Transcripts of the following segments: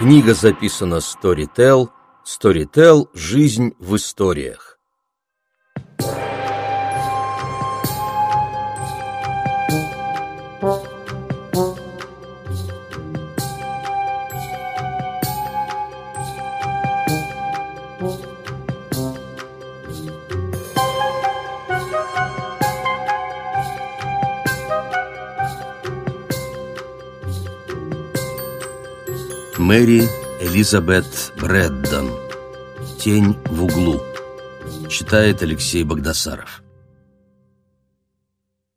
Книга записана Storytel. Storytel «Жизнь в историях». Мэри Элизабет Брэддон «Тень в углу» Читает Алексей Богдасаров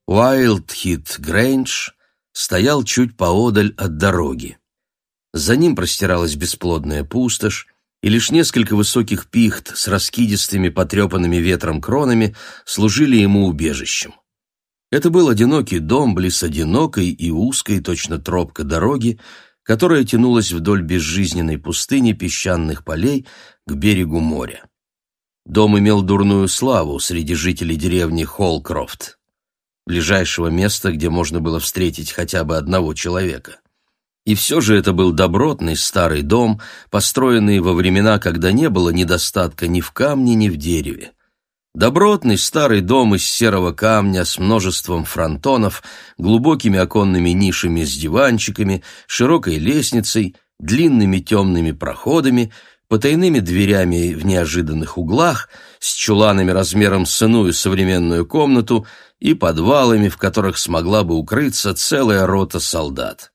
Уайлдхит Грейндж стоял чуть поодаль от дороги. За ним простиралась бесплодная пустошь, и лишь несколько высоких пихт с раскидистыми потрепанными ветром кронами служили ему убежищем. Это был одинокий дом близ одинокой и узкой, точно тропка дороги, которая тянулась вдоль безжизненной пустыни песчаных полей к берегу моря. Дом имел дурную славу среди жителей деревни Холкрофт, ближайшего места, где можно было встретить хотя бы одного человека. И все же это был добротный старый дом, построенный во времена, когда не было недостатка ни в камне, ни в дереве. Добротный старый дом из серого камня с множеством фронтонов, глубокими оконными нишами с диванчиками, широкой лестницей, длинными темными проходами, потайными дверями в неожиданных углах, с чуланами размером с иную современную комнату и подвалами, в которых смогла бы укрыться целая рота солдат.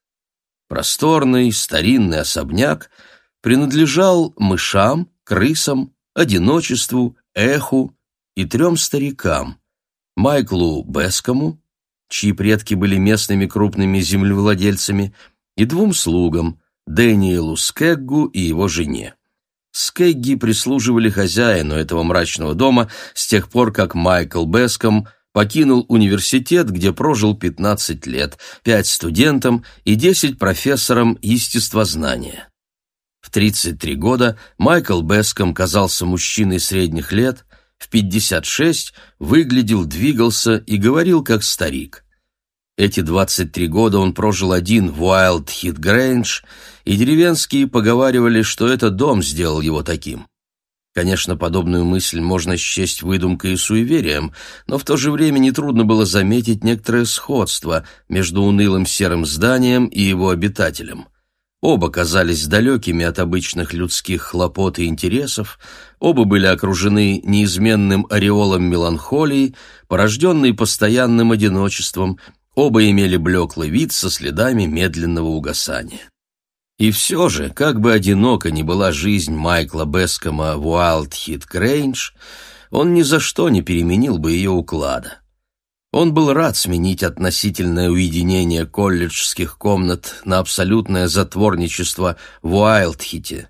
Просторный старинный особняк принадлежал мышам, крысам, одиночеству, эху, и трем старикам – Майклу Бескому, чьи предки были местными крупными землевладельцами, и двум слугам – Дэниелу Скеггу и его жене. Скегги прислуживали хозяину этого мрачного дома с тех пор, как Майкл Беском покинул университет, где прожил 15 лет, 5 студентам и 10 профессорам естествознания. В 33 года Майкл Беском казался мужчиной средних лет, в 56 выглядел, двигался и говорил как старик. Эти 23 года он прожил один в Уайлд Хит Грэндж, и деревенские поговаривали, что это дом сделал его таким. Конечно, подобную мысль можно счесть выдумкой и суеверием, но в то же время нетрудно было заметить некоторое сходство между унылым серым зданием и его обитателем – Оба казались далекими от обычных людских хлопот и интересов, оба были окружены неизменным ореолом меланхолии, порожденной постоянным одиночеством, оба имели блеклый вид со следами медленного угасания. И все же, как бы одиноко ни была жизнь Майкла Бескома в Уайлдхит Грейндж, он ни за что не переменил бы ее уклада. Он был рад сменить относительное уединение колледжских комнат на абсолютное затворничество в Уайлдхите.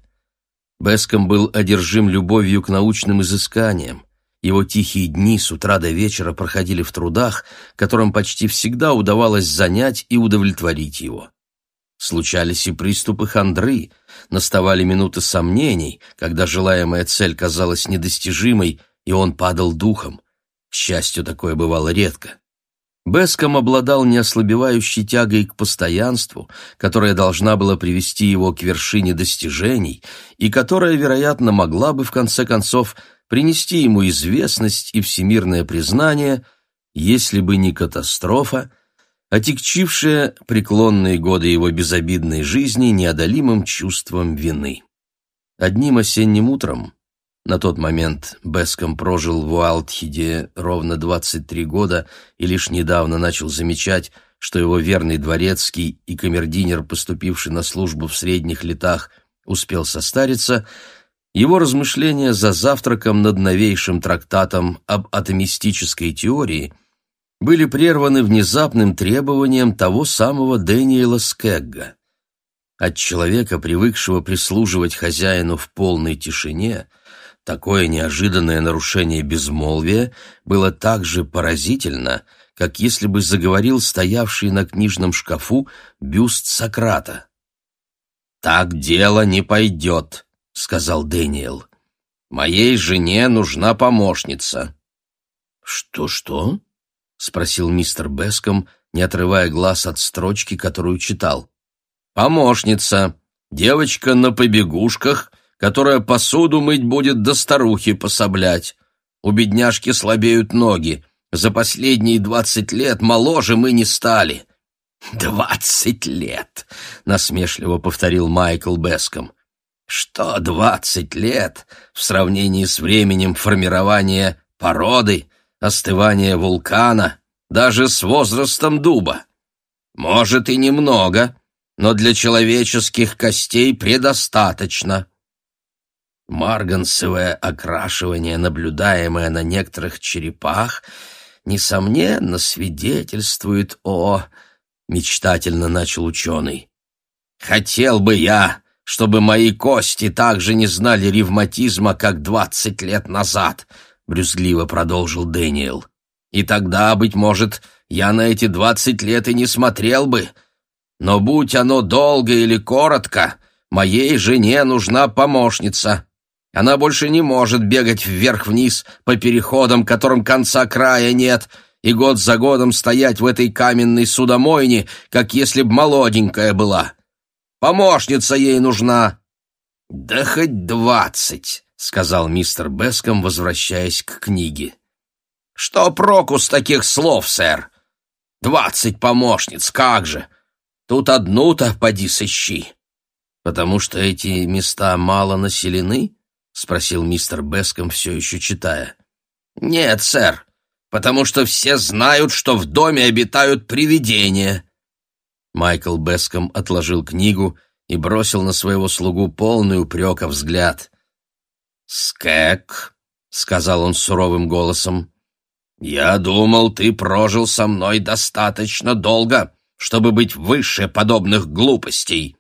Беском был одержим любовью к научным изысканиям. Его тихие дни с утра до вечера проходили в трудах, которым почти всегда удавалось занять и удовлетворить его. Случались и приступы хандры, наставали минуты сомнений, когда желаемая цель казалась недостижимой, и он падал духом. К счастью, такое бывало редко. Беском обладал неослабевающей тягой к постоянству, которая должна была привести его к вершине достижений и которая, вероятно, могла бы, в конце концов, принести ему известность и всемирное признание, если бы не катастрофа, отягчившая преклонные годы его безобидной жизни неодолимым чувством вины. Одним осенним утром на тот момент Беском прожил в Уайлдхиде ровно 23 года и лишь недавно начал замечать, что его верный дворецкий и камердинер, поступивший на службу в средних летах, успел состариться, его размышления за завтраком над новейшим трактатом об атомистической теории были прерваны внезапным требованием того самого Дэниела Скегга. От человека, привыкшего прислуживать хозяину в полной тишине – Такое неожиданное нарушение безмолвия было так же поразительно, как если бы заговорил стоявший на книжном шкафу бюст Сократа. «Так дело не пойдет», — сказал Дэниел. «Моей жене нужна помощница». «Что-что?» — спросил мистер Беском, не отрывая глаз от строчки, которую читал. «Помощница. девочка на побегушках, которая посуду мыть будет до старухи пособлять. У бедняжки слабеют ноги. За последние двадцать лет моложе мы не стали». «Двадцать лет!» — насмешливо повторил Майкл Беском. «Что двадцать лет в сравнении с временем формирования породы, остывания вулкана, даже с возрастом дуба? Может и немного, но для человеческих костей предостаточно». Марганцевое окрашивание, наблюдаемое на некоторых черепах, несомненно свидетельствует о мечтательно начал ученый. «Хотел бы я, чтобы мои кости также не знали ревматизма, как двадцать лет назад», — брюзгливо продолжил Дэниел. «И тогда, быть может, я на эти двадцать лет и не смотрел бы. Но будь оно долго или коротко, моей жене нужна помощница. Она больше не может бегать вверх-вниз по переходам, которым конца края нет» и год за годом стоять в этой каменной судомойне, как если б молоденькая была. Помощница ей нужна. — Да хоть двадцать, — сказал мистер Беском, возвращаясь к книге. — Что проку с таких слов, сэр? Двадцать помощниц, как же! Тут одну-то поди сыщи. — Потому что эти места мало населены? — спросил мистер Беском, все еще читая. — Нет, сэр, потому что все знают, что в доме обитают привидения». Майкл Беском отложил книгу и бросил на своего слугу полный упрека взгляд. «Скэк», — сказал он суровым голосом, — «я думал, ты прожил со мной достаточно долго, чтобы быть выше подобных глупостей».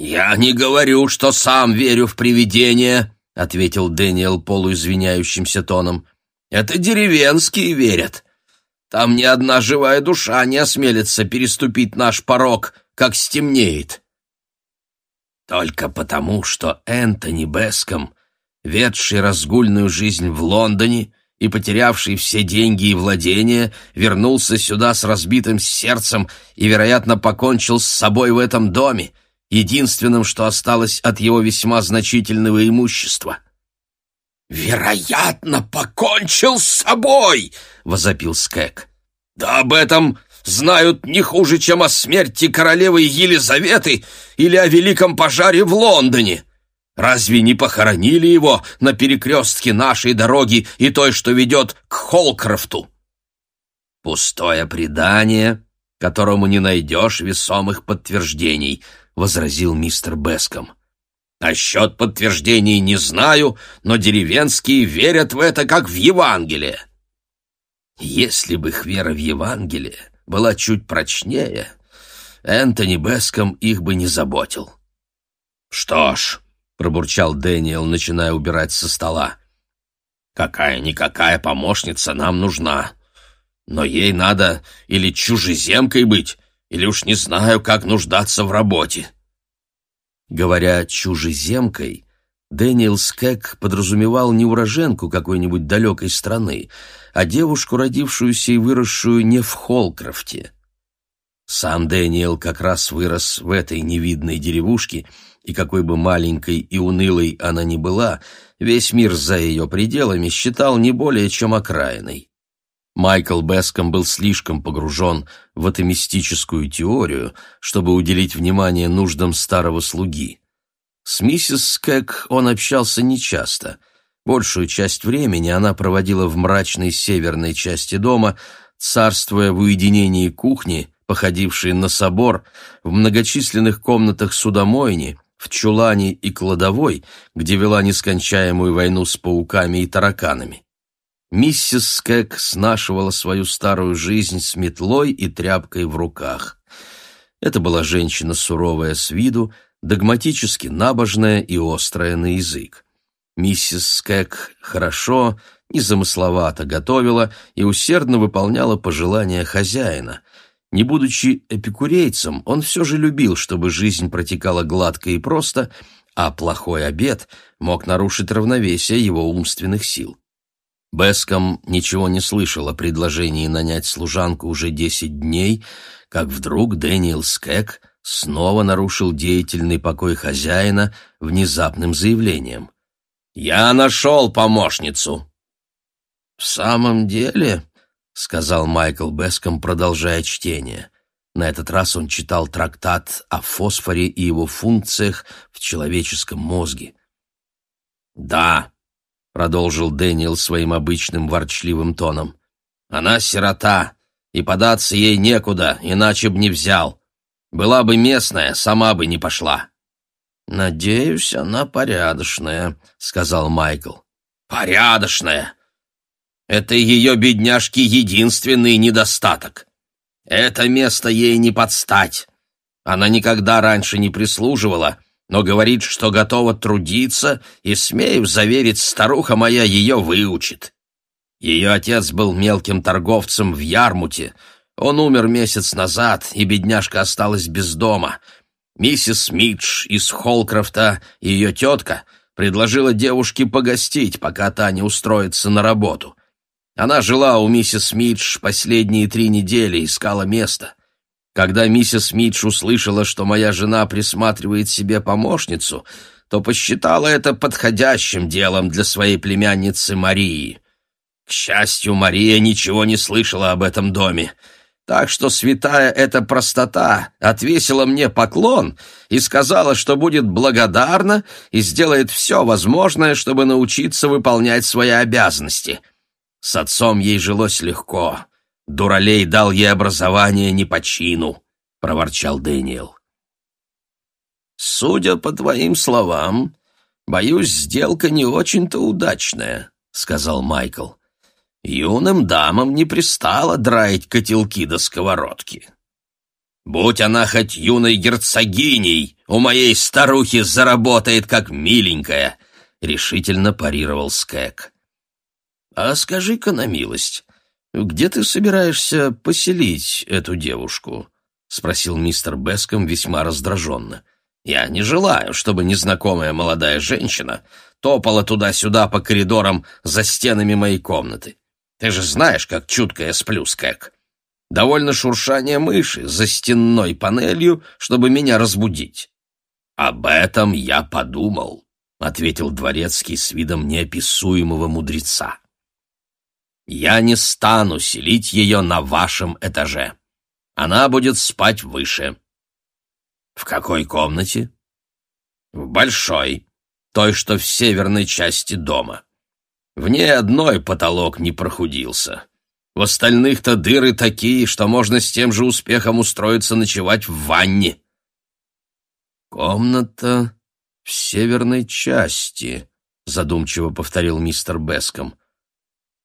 «Я не говорю, что сам верю в привидения», — ответил Дэниел полуизвиняющимся тоном. Это деревенские верят. Там ни одна живая душа не осмелится переступить наш порог, как стемнеет. Только потому, что Энтони Беском, ведший разгульную жизнь в Лондоне и потерявший все деньги и владения, вернулся сюда с разбитым сердцем и, вероятно, покончил с собой в этом доме, единственным, что осталось от его весьма значительного имущества. — «Вероятно, покончил с собой!» — возопил Скэк. «Да об этом знают не хуже, чем о смерти королевы Елизаветы или о великом пожаре в Лондоне. Разве не похоронили его на перекрестке нашей дороги и той, что ведет к Холкрофту?» «Пустое предание, которому не найдешь весомых подтверждений», — возразил мистер Беском. Насчет подтверждений не знаю, но деревенские верят в это, как в Евангелие. Если бы их вера в Евангелие была чуть прочнее, Энтони Беском их бы не заботил. «Что ж», — пробурчал Дэниел, начиная убирать со стола, «какая-никакая помощница нам нужна, но ей надо или чужеземкой быть, или уж не знаю, как нуждаться в работе». Говоря «чужеземкой», Дэниел Скек подразумевал не уроженку какой-нибудь далекой страны, а девушку, родившуюся и выросшую не в Холкрофте. Сам Дэниел как раз вырос в этой невидной деревушке, и какой бы маленькой и унылой она ни была, весь мир за ее пределами считал не более чем окраиной. Майкл Беском был слишком погружен в атомистическую теорию, чтобы уделить внимание нуждам старого слуги. С миссис Скэг он общался нечасто. Большую часть времени она проводила в мрачной северной части дома, царствуя в уединении кухни, походившей на собор, в многочисленных комнатах судомойни, в чулане и кладовой, где вела нескончаемую войну с пауками и тараканами. Миссис Скэг снашивала свою старую жизнь с метлой и тряпкой в руках. Это была женщина суровая с виду, догматически набожная и острая на язык. Миссис Скэг хорошо, незамысловато готовила и усердно выполняла пожелания хозяина. Не будучи эпикурейцем, он все же любил, чтобы жизнь протекала гладко и просто, а плохой обед мог нарушить равновесие его умственных сил. Беском ничего не слышал о предложении нанять служанку уже десять дней, как вдруг Дэниел Скек снова нарушил деятельный покой хозяина внезапным заявлением. «Я нашел помощницу!» «В самом деле», — сказал Майкл Беском, продолжая чтение, на этот раз он читал трактат о фосфоре и его функциях в человеческом мозге. «Да», — продолжил Дэниел своим обычным ворчливым тоном, — «она сирота, и податься ей некуда, иначе б не взял. Была бы местная, сама бы не пошла». «Надеюсь, она порядочная», — сказал Майкл. «Порядочная! Это ее, бедняжки, единственный недостаток. Это место ей не подстать. Она никогда раньше не прислуживала, но говорит, что готова трудиться, и, смею заверить, старуха моя ее выучит. Ее отец был мелким торговцем в Ярмуте. Он умер месяц назад, и бедняжка осталась без дома. Миссис Мидж из Холкрофта, ее тетка, предложила девушке погостить, пока та не устроится на работу. Она жила у миссис Мидж последние три недели, искала место. Когда миссис Мидж услышала, что моя жена присматривает себе помощницу, то посчитала это подходящим делом для своей племянницы Марии. К счастью, Мария ничего не слышала об этом доме, так что святая эта простота отвесила мне поклон и сказала, что будет благодарна и сделает все возможное, чтобы научиться выполнять свои обязанности. С отцом ей жилось легко. Дуралей дал ей образование не по чину, — проворчал Дэниел. «Судя по твоим словам, боюсь, сделка не очень-то удачная», — сказал Майкл. «Юным дамам не пристало драить котелки до сковородки. Будь она хоть юной герцогиней, у моей старухи заработает как миленькая», — решительно парировал Скэк. «А скажи-ка на милость, где ты собираешься поселить эту девушку?» — спросил мистер Беском весьма раздраженно. «Я не желаю, чтобы незнакомая молодая женщина топала туда-сюда по коридорам за стенами моей комнаты. Ты же знаешь, как чутко я сплю, Скэк. Довольно шуршание мыши за стенной панелью, чтобы меня разбудить». «Об этом я подумал», — ответил дворецкий с видом неописуемого мудреца. Я не стану селить ее на вашем этаже. Она будет спать выше. В какой комнате? В большой, той, что в северной части дома. В ней одной потолок не прохудился. В остальных-то дыры такие, что можно с тем же успехом устроиться ночевать в ванне. Комната в северной части, задумчиво повторил мистер Беском.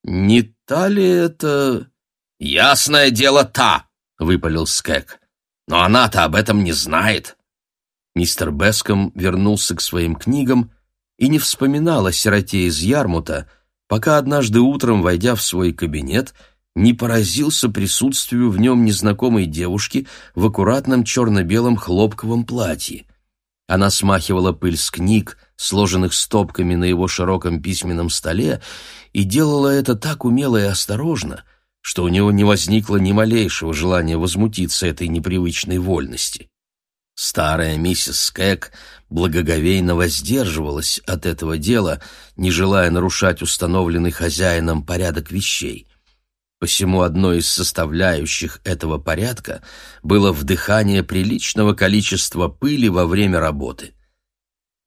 «Не та ли это...» «Ясное дело, та!» — выпалил Скек. «Но она-то об этом не знает». Мистер Беском вернулся к своим книгам и не вспоминал о сироте из Ярмута, пока однажды утром, войдя в свой кабинет, не поразился присутствию в нем незнакомой девушки в аккуратном черно-белом хлопковом платье. Она смахивала пыль с книг, сложенных стопками на его широком письменном столе, и делала это так умело и осторожно, что у него не возникло ни малейшего желания возмутиться этой непривычной вольности. Старая миссис Скэг благоговейно воздерживалась от этого дела, не желая нарушать установленный хозяином порядок вещей. Посему одной из составляющих этого порядка было вдыхание приличного количества пыли во время работы.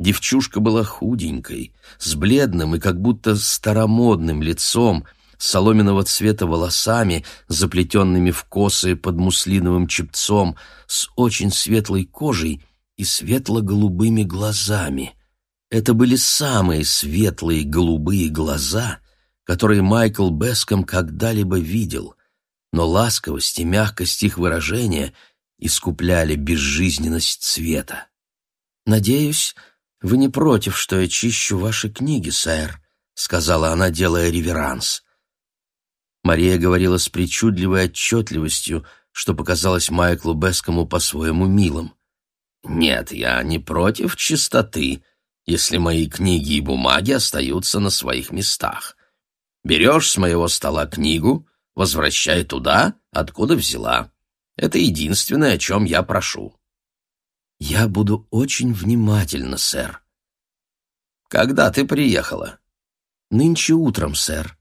Девчушка была худенькой, с бледным и как будто старомодным лицом, соломенного цвета волосами, заплетенными в косы под муслиновым чепцом, с очень светлой кожей и светло-голубыми глазами. Это были самые светлые голубые глаза, которые Майкл Беском когда-либо видел, но ласковость и мягкость их выражения искупляли безжизненность цвета. «Надеюсь, «Вы не против, что я чищу ваши книги, сэр?» — сказала она, делая реверанс. Мария говорила с причудливой отчетливостью, что показалось Майклу Бескому по-своему милым. «Нет, я не против чистоты, если мои книги и бумаги остаются на своих местах. Берешь с моего стола книгу, возвращай туда, откуда взяла. Это единственное, о чем я прошу». «Я буду очень внимательна, сэр». «Когда ты приехала?» «Нынче утром, сэр».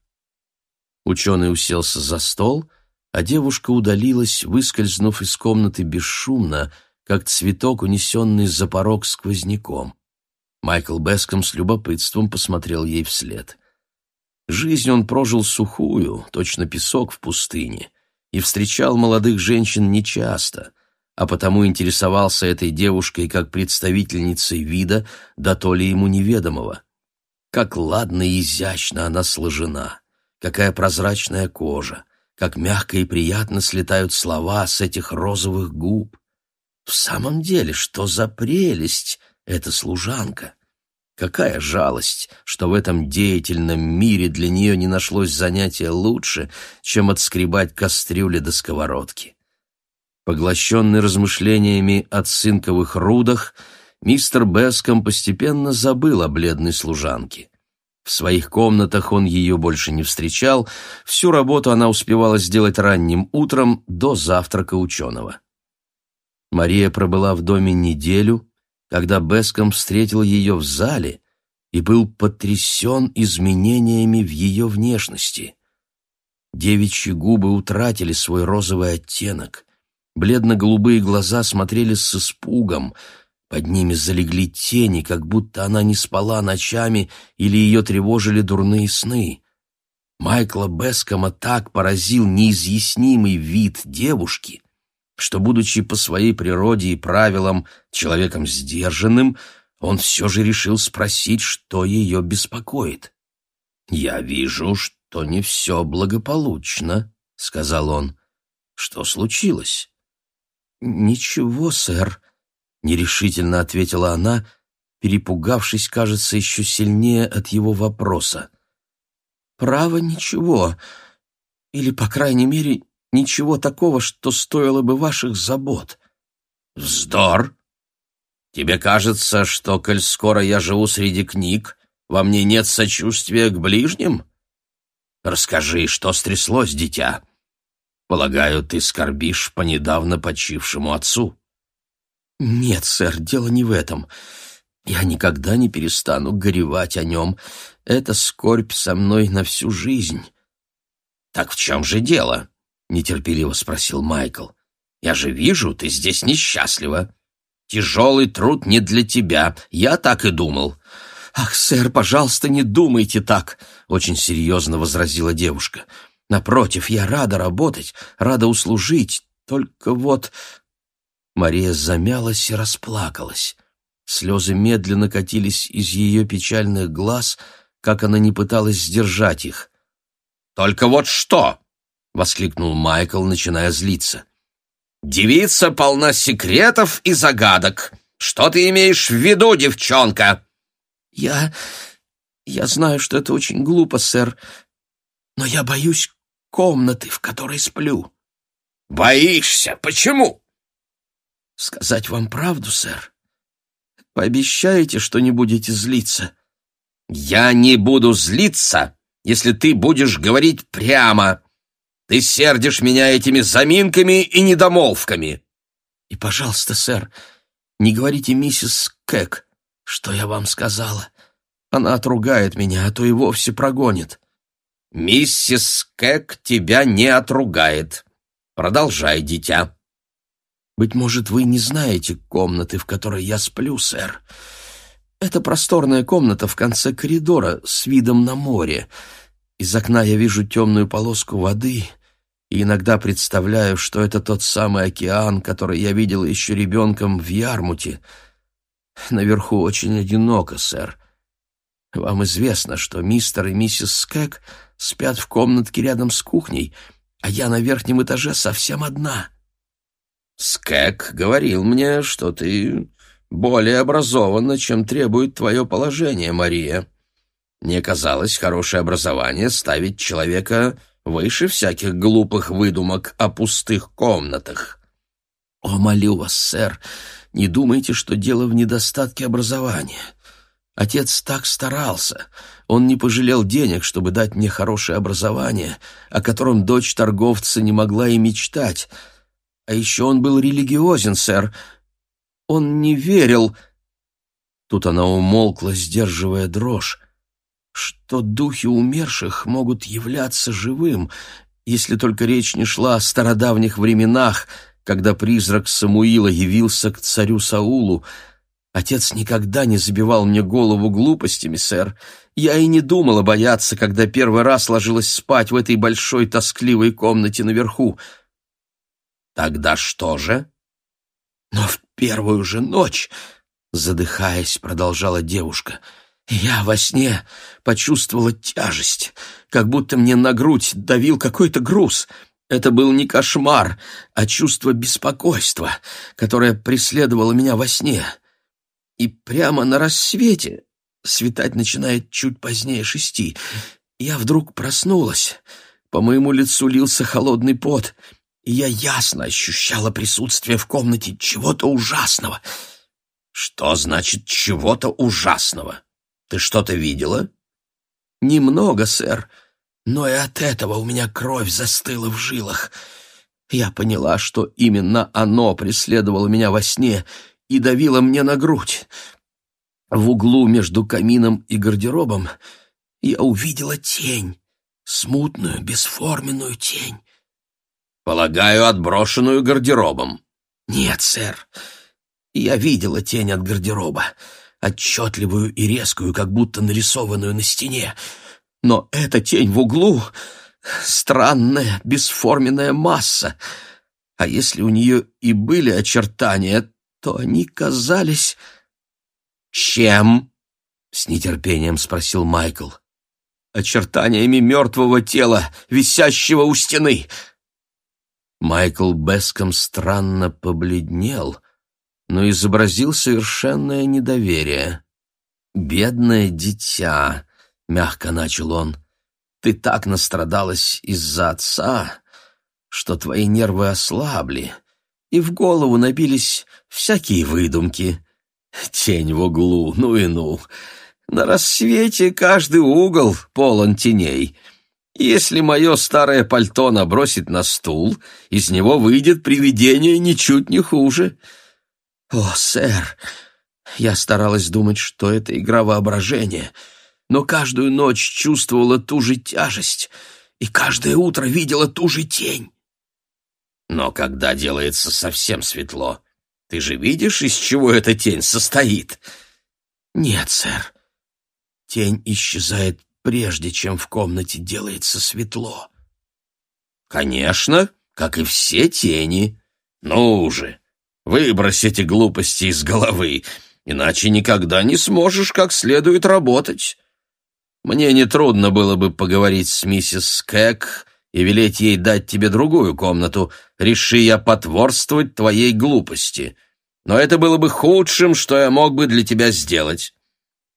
Ученый уселся за стол, а девушка удалилась, выскользнув из комнаты бесшумно, как цветок, унесенный за порог сквозняком. Майкл Беском с любопытством посмотрел ей вслед. Жизнь он прожил сухую, точно песок в пустыне, и встречал молодых женщин нечасто, а потому интересовался этой девушкой как представительницей вида, да то ли ему неведомого. Как ладно и изящно она сложена, какая прозрачная кожа, как мягко и приятно слетают слова с этих розовых губ. В самом деле, что за прелесть эта служанка! Какая жалость, что в этом деятельном мире для нее не нашлось занятия лучше, чем отскребать кастрюли до сковородки. Поглощенный размышлениями о цинковых рудах, мистер Беском постепенно забыл о бледной служанке. В своих комнатах он ее больше не встречал, всю работу она успевала сделать ранним утром до завтрака ученого. Мария пробыла в доме неделю, когда Беском встретил ее в зале и был потрясен изменениями в ее внешности. Девичьи губы утратили свой розовый оттенок, бледно-голубые глаза смотрели с испугом, под ними залегли тени, как будто она не спала ночами или ее тревожили дурные сны. Майкла Бескома так поразил неизъяснимый вид девушки — что, будучи по своей природе и правилам человеком сдержанным, он все же решил спросить, что ее беспокоит. «Я вижу, что не все благополучно», — сказал он. «Что случилось?» «Ничего, сэр», — нерешительно ответила она, перепугавшись, кажется, еще сильнее от его вопроса. «Право, ничего. Или, по крайней мере, ничего такого, что стоило бы ваших забот». «Вздор! Тебе кажется, что, коль скоро я живу среди книг, во мне нет сочувствия к ближним? Расскажи, что стряслось, дитя? Полагаю, ты скорбишь по недавно почившему отцу». «Нет, сэр, дело не в этом. Я никогда не перестану горевать о нем. Это скорбь со мной на всю жизнь». «Так в чем же дело?» — нетерпеливо спросил Майкл. «Я же вижу, ты здесь несчастлива. Тяжелый труд не для тебя, я так и думал». «Ах, сэр, пожалуйста, не думайте так», — очень серьезно возразила девушка. «Напротив, я рада работать, рада услужить, только вот...» Мария замялась и расплакалась. Слезы медленно катились из ее печальных глаз, как она не пыталась сдержать их. «Только вот что!» — воскликнул Майкл, начиная злиться. «Девица полна секретов и загадок. Что ты имеешь в виду, девчонка?» «Я... я знаю, что это очень глупо, сэр, но я боюсь комнаты, в которой сплю». «Боишься? Почему?» «Сказать вам правду, сэр? Пообещаете, что не будете злиться?» «Я не буду злиться, если ты будешь говорить прямо», ты сердишь меня этими заминками и недомолвками. И, пожалуйста, сэр, не говорите миссис Кэк, что я вам сказала. Она отругает меня, а то и вовсе прогонит. Миссис Кэк тебя не отругает. Продолжай, дитя. Быть может, вы не знаете комнаты, в которой я сплю, сэр. Это просторная комната в конце коридора с видом на море. Из окна я вижу темную полоску воды, и иногда представляю, что это тот самый океан, который я видел еще ребенком в Ярмуте. Наверху очень одиноко, сэр. Вам известно, что мистер и миссис Скэг спят в комнатке рядом с кухней, а я на верхнем этаже совсем одна. Скэг говорил мне, что ты более образована, чем требует твое положение, Мария. Мне казалось, хорошее образование ставит человека выше всяких глупых выдумок о пустых комнатах. О, молю вас, сэр, не думайте, что дело в недостатке образования. Отец так старался. Он не пожалел денег, чтобы дать мне хорошее образование, о котором дочь торговца не могла и мечтать. А еще он был религиозен, сэр. Он не верил...» Тут она умолкла, сдерживая дрожь, что духи умерших могут являться живым, если только речь не шла о стародавних временах, когда призрак Самуила явился к царю Саулу. Отец никогда не забивал мне голову глупостями, сэр. Я и не думала бояться, когда первый раз ложилась спать в этой большой тоскливой комнате наверху. Тогда что же? Но в первую же ночь задыхаясь, продолжала девушка. Я во сне почувствовала тяжесть, как будто мне на грудь давил какой-то груз. Это был не кошмар, а чувство беспокойства, которое преследовало меня во сне. И прямо на рассвете, светать начинает чуть позднее шести, я вдруг проснулась. По моему лицу лился холодный пот, и я ясно ощущала присутствие в комнате чего-то ужасного — «Что значит чего-то ужасного? Ты что-то видела?» «Немного, сэр, но и от этого у меня кровь застыла в жилах. Я поняла, что именно оно преследовало меня во сне и давило мне на грудь. В углу между камином и гардеробом я увидела тень, смутную, бесформенную тень. «Полагаю, отброшенную гардеробом». «Нет, сэр, я видела тень от гардероба, отчетливую и резкую, как будто нарисованную на стене. Но эта тень в углу — странная, бесформенная масса. А если у нее и были очертания, то они казались... «Чем?» — с нетерпением спросил Майкл. «Очертаниями мертвого тела, висящего у стены». Майкл Беском странно побледнел — но изобразил совершенное недоверие. «Бедное дитя», — мягко начал он, — «ты так настрадалась из-за отца, что твои нервы ослабли, и в голову набились всякие выдумки. Тень в углу, ну и ну. На рассвете каждый угол полон теней». Если мое старое пальто набросить на стул, из него выйдет привидение ничуть не хуже. «О, сэр!» Я старалась думать, что это игра воображения, но каждую ночь чувствовала ту же тяжесть и каждое утро видела ту же тень. Но когда делается совсем светло, ты же видишь, из чего эта тень состоит? Нет, сэр. Тень исчезает прежде, чем в комнате делается светло. Конечно, как и все тени. Ну уже, Выбрось эти глупости из головы, иначе никогда не сможешь как следует работать. Мне нетрудно было бы поговорить с миссис Скэк и велеть ей дать тебе другую комнату, реши я потворствовать твоей глупости. Но это было бы худшим, что я мог бы для тебя сделать.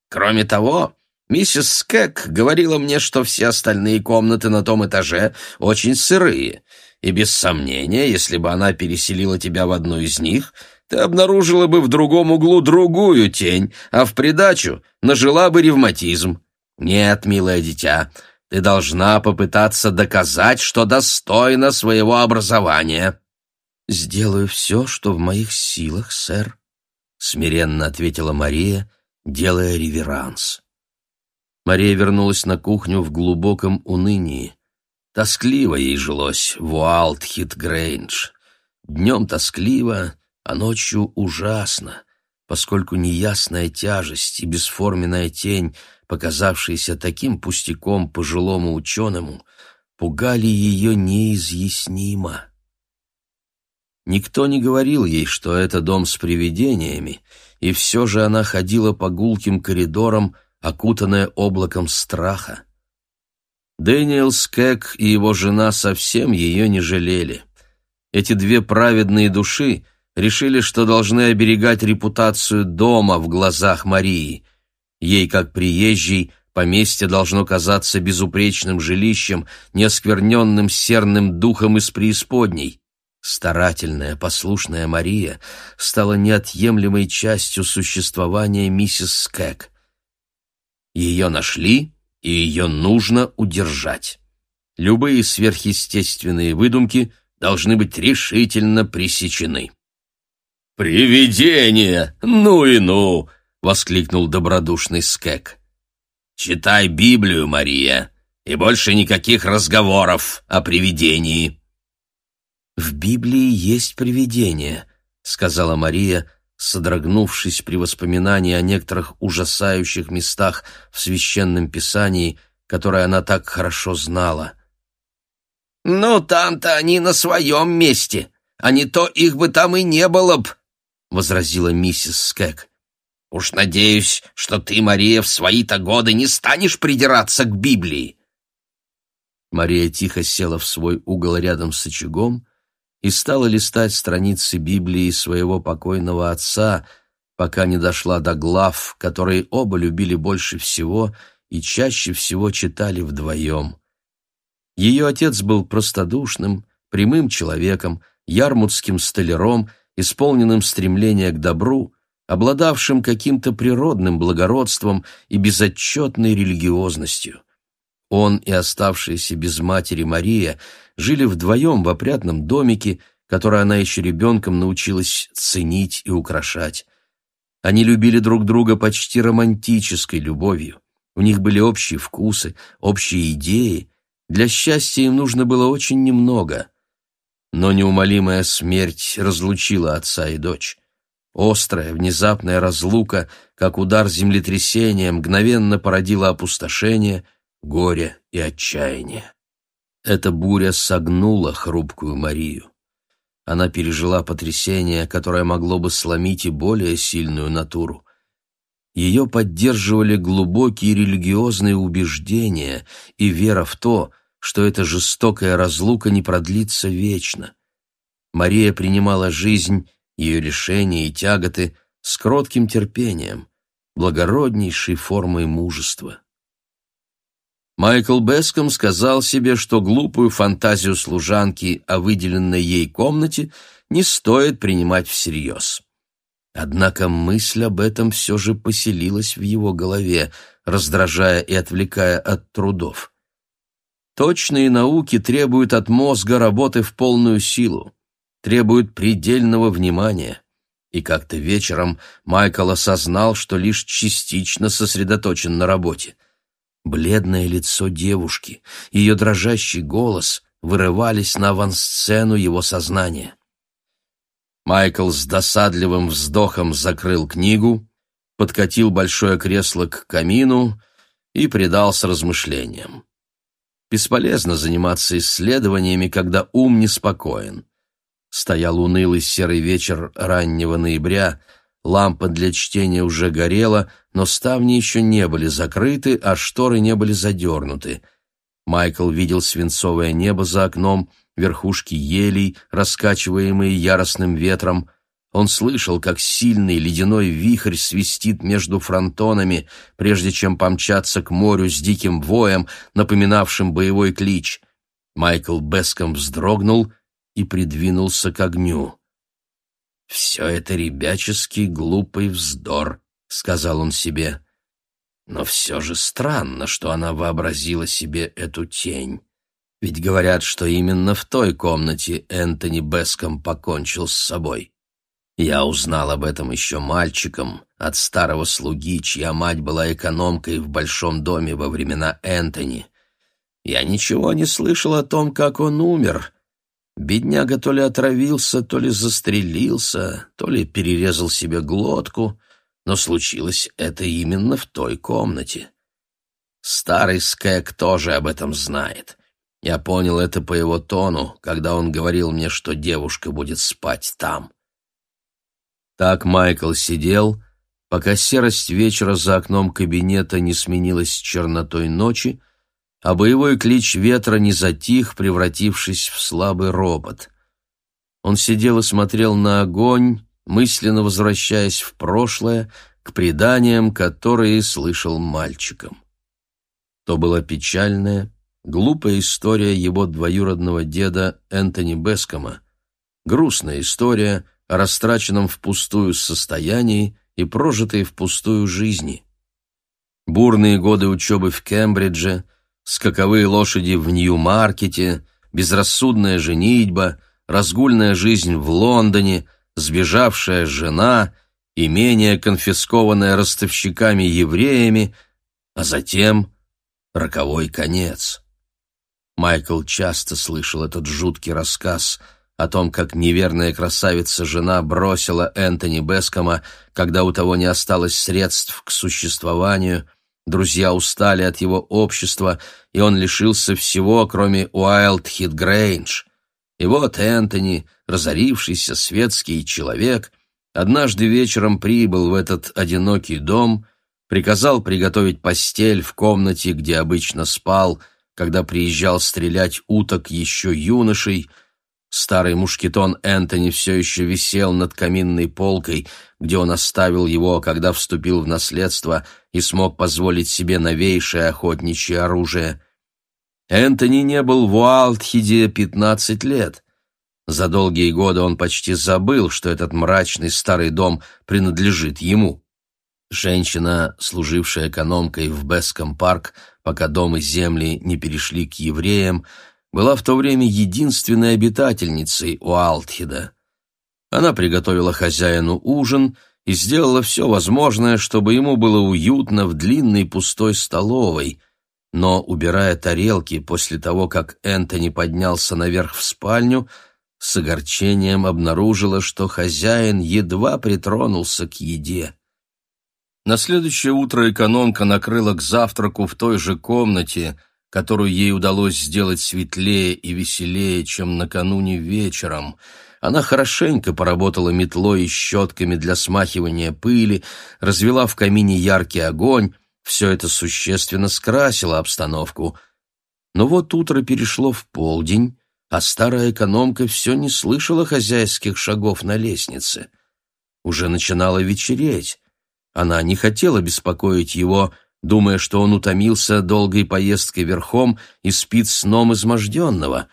Кроме того, миссис Скэк говорила мне, что все остальные комнаты на том этаже очень сырые — и без сомнения, если бы она переселила тебя в одну из них, ты обнаружила бы в другом углу другую тень, а в придачу нажила бы ревматизм. Нет, милое дитя, ты должна попытаться доказать, что достойна своего образования. «Сделаю все, что в моих силах, сэр», — смиренно ответила Мария, делая реверанс. Мария вернулась на кухню в глубоком унынии. Тоскливо ей жилось в Уалтхит-Грейндж. Днем тоскливо, а ночью ужасно, поскольку неясная тяжесть и бесформенная тень, показавшиеся таким пустяком пожилому ученому, пугали ее неизъяснимо. Никто не говорил ей, что это дом с привидениями, и все же она ходила по гулким коридорам, окутанная облаком страха. Дэниел Скэг и его жена совсем ее не жалели. Эти две праведные души решили, что должны оберегать репутацию дома в глазах Марии. Ей, как приезжей, поместье должно казаться безупречным жилищем, неоскверненным серным духом из преисподней. Старательная, послушная Мария стала неотъемлемой частью существования миссис Скэг. Ее нашли и ее нужно удержать. Любые сверхъестественные выдумки должны быть решительно пресечены. «Привидение! Ну и ну!» — воскликнул добродушный Скек. «Читай Библию, Мария, и больше никаких разговоров о привидении». «В Библии есть привидение», — сказала Мария, содрогнувшись при воспоминании о некоторых ужасающих местах в священном писании, которое она так хорошо знала. «Ну, там-то они на своем месте, а не то их бы там и не было б», — возразила миссис Скек. «Уж надеюсь, что ты, Мария, в свои-то годы не станешь придираться к Библии». Мария тихо села в свой угол рядом с очагом и стала листать страницы Библии своего покойного отца, пока не дошла до глав, которые оба любили больше всего и чаще всего читали вдвоем. Ее отец был простодушным, прямым человеком, ярмутским столяром, исполненным стремления к добру, обладавшим каким-то природным благородством и безотчетной религиозностью. Он и оставшаяся без матери Мария жили вдвоем в опрятном домике, который она еще ребенком научилась ценить и украшать. Они любили друг друга почти романтической любовью. У них были общие вкусы, общие идеи. Для счастья им нужно было очень немного. Но неумолимая смерть разлучила отца и дочь. Острая, внезапная разлука, как удар землетрясения, мгновенно породила опустошение, горе и отчаяние. Эта буря согнула хрупкую Марию. Она пережила потрясение, которое могло бы сломить и более сильную натуру. Ее поддерживали глубокие религиозные убеждения и вера в то, что эта жестокая разлука не продлится вечно. Мария принимала жизнь, ее решения и тяготы с кротким терпением, благороднейшей формой мужества. Майкл Беском сказал себе, что глупую фантазию служанки о выделенной ей комнате не стоит принимать всерьез. Однако мысль об этом все же поселилась в его голове, раздражая и отвлекая от трудов. Точные науки требуют от мозга работы в полную силу, требуют предельного внимания. И как-то вечером Майкл осознал, что лишь частично сосредоточен на работе — Бледное лицо девушки, ее дрожащий голос вырывались на авансцену его сознания. Майкл с досадливым вздохом закрыл книгу, подкатил большое кресло к камину и предался размышлениям. Бесполезно заниматься исследованиями, когда ум неспокоен. Стоял унылый серый вечер раннего ноября, лампа для чтения уже горела, но ставни еще не были закрыты, а шторы не были задернуты. Майкл видел свинцовое небо за окном, верхушки елей, раскачиваемые яростным ветром. Он слышал, как сильный ледяной вихрь свистит между фронтонами, прежде чем помчаться к морю с диким воем, напоминавшим боевой клич. Майкл Беском вздрогнул и придвинулся к огню. «Все это ребяческий глупый вздор», — сказал он себе. Но все же странно, что она вообразила себе эту тень. Ведь говорят, что именно в той комнате Энтони Беском покончил с собой. Я узнал об этом еще мальчиком, от старого слуги, чья мать была экономкой в большом доме во времена Энтони. Я ничего не слышал о том, как он умер. Бедняга то ли отравился, то ли застрелился, то ли перерезал себе глотку — но случилось это именно в той комнате. Старый Скэк тоже об этом знает. Я понял это по его тону, когда он говорил мне, что девушка будет спать там. Так Майкл сидел, пока серость вечера за окном кабинета не сменилась чернотой ночи, а боевой клич ветра не затих, превратившись в слабый робот. Он сидел и смотрел на огонь, мысленно возвращаясь в прошлое, к преданиям, которые слышал мальчиком. То была печальная, глупая история его двоюродного деда Энтони Бескома, грустная история о растраченном впустую состоянии и прожитой впустую жизни. Бурные годы учебы в Кембридже, скаковые лошади в Нью-Маркете, безрассудная женитьба, разгульная жизнь в Лондоне — сбежавшая жена, имение, конфискованное ростовщиками-евреями, а затем роковой конец. Майкл часто слышал этот жуткий рассказ о том, как неверная красавица-жена бросила Энтони Бескома, когда у того не осталось средств к существованию, друзья устали от его общества, и он лишился всего, кроме Уайлдхит Грейндж. И вот Энтони, разорившийся светский человек, однажды вечером прибыл в этот одинокий дом, приказал приготовить постель в комнате, где обычно спал, когда приезжал стрелять уток еще юношей — Старый мушкетон Энтони все еще висел над каминной полкой, где он оставил его, когда вступил в наследство и смог позволить себе новейшее охотничье оружие. Энтони не был в Уалтхиде пятнадцать лет. За долгие годы он почти забыл, что этот мрачный старый дом принадлежит ему. Женщина, служившая экономкой в Беском парк, пока дом и земли не перешли к евреям, была в то время единственной обитательницей Уалтхеда. Она приготовила хозяину ужин и сделала все возможное, чтобы ему было уютно в длинной пустой столовой, но, убирая тарелки после того, как Энтони поднялся наверх в спальню, с огорчением обнаружила, что хозяин едва притронулся к еде. На следующее утро экономка накрыла к завтраку в той же комнате — которую ей удалось сделать светлее и веселее, чем накануне вечером. Она хорошенько поработала метлой и щетками для смахивания пыли, развела в камине яркий огонь, все это существенно скрасило обстановку. Но вот утро перешло в полдень, а старая экономка все не слышала хозяйских шагов на лестнице. Уже начинало вечереть. Она не хотела беспокоить его, думая, что он утомился долгой поездкой верхом и спит сном изможденного.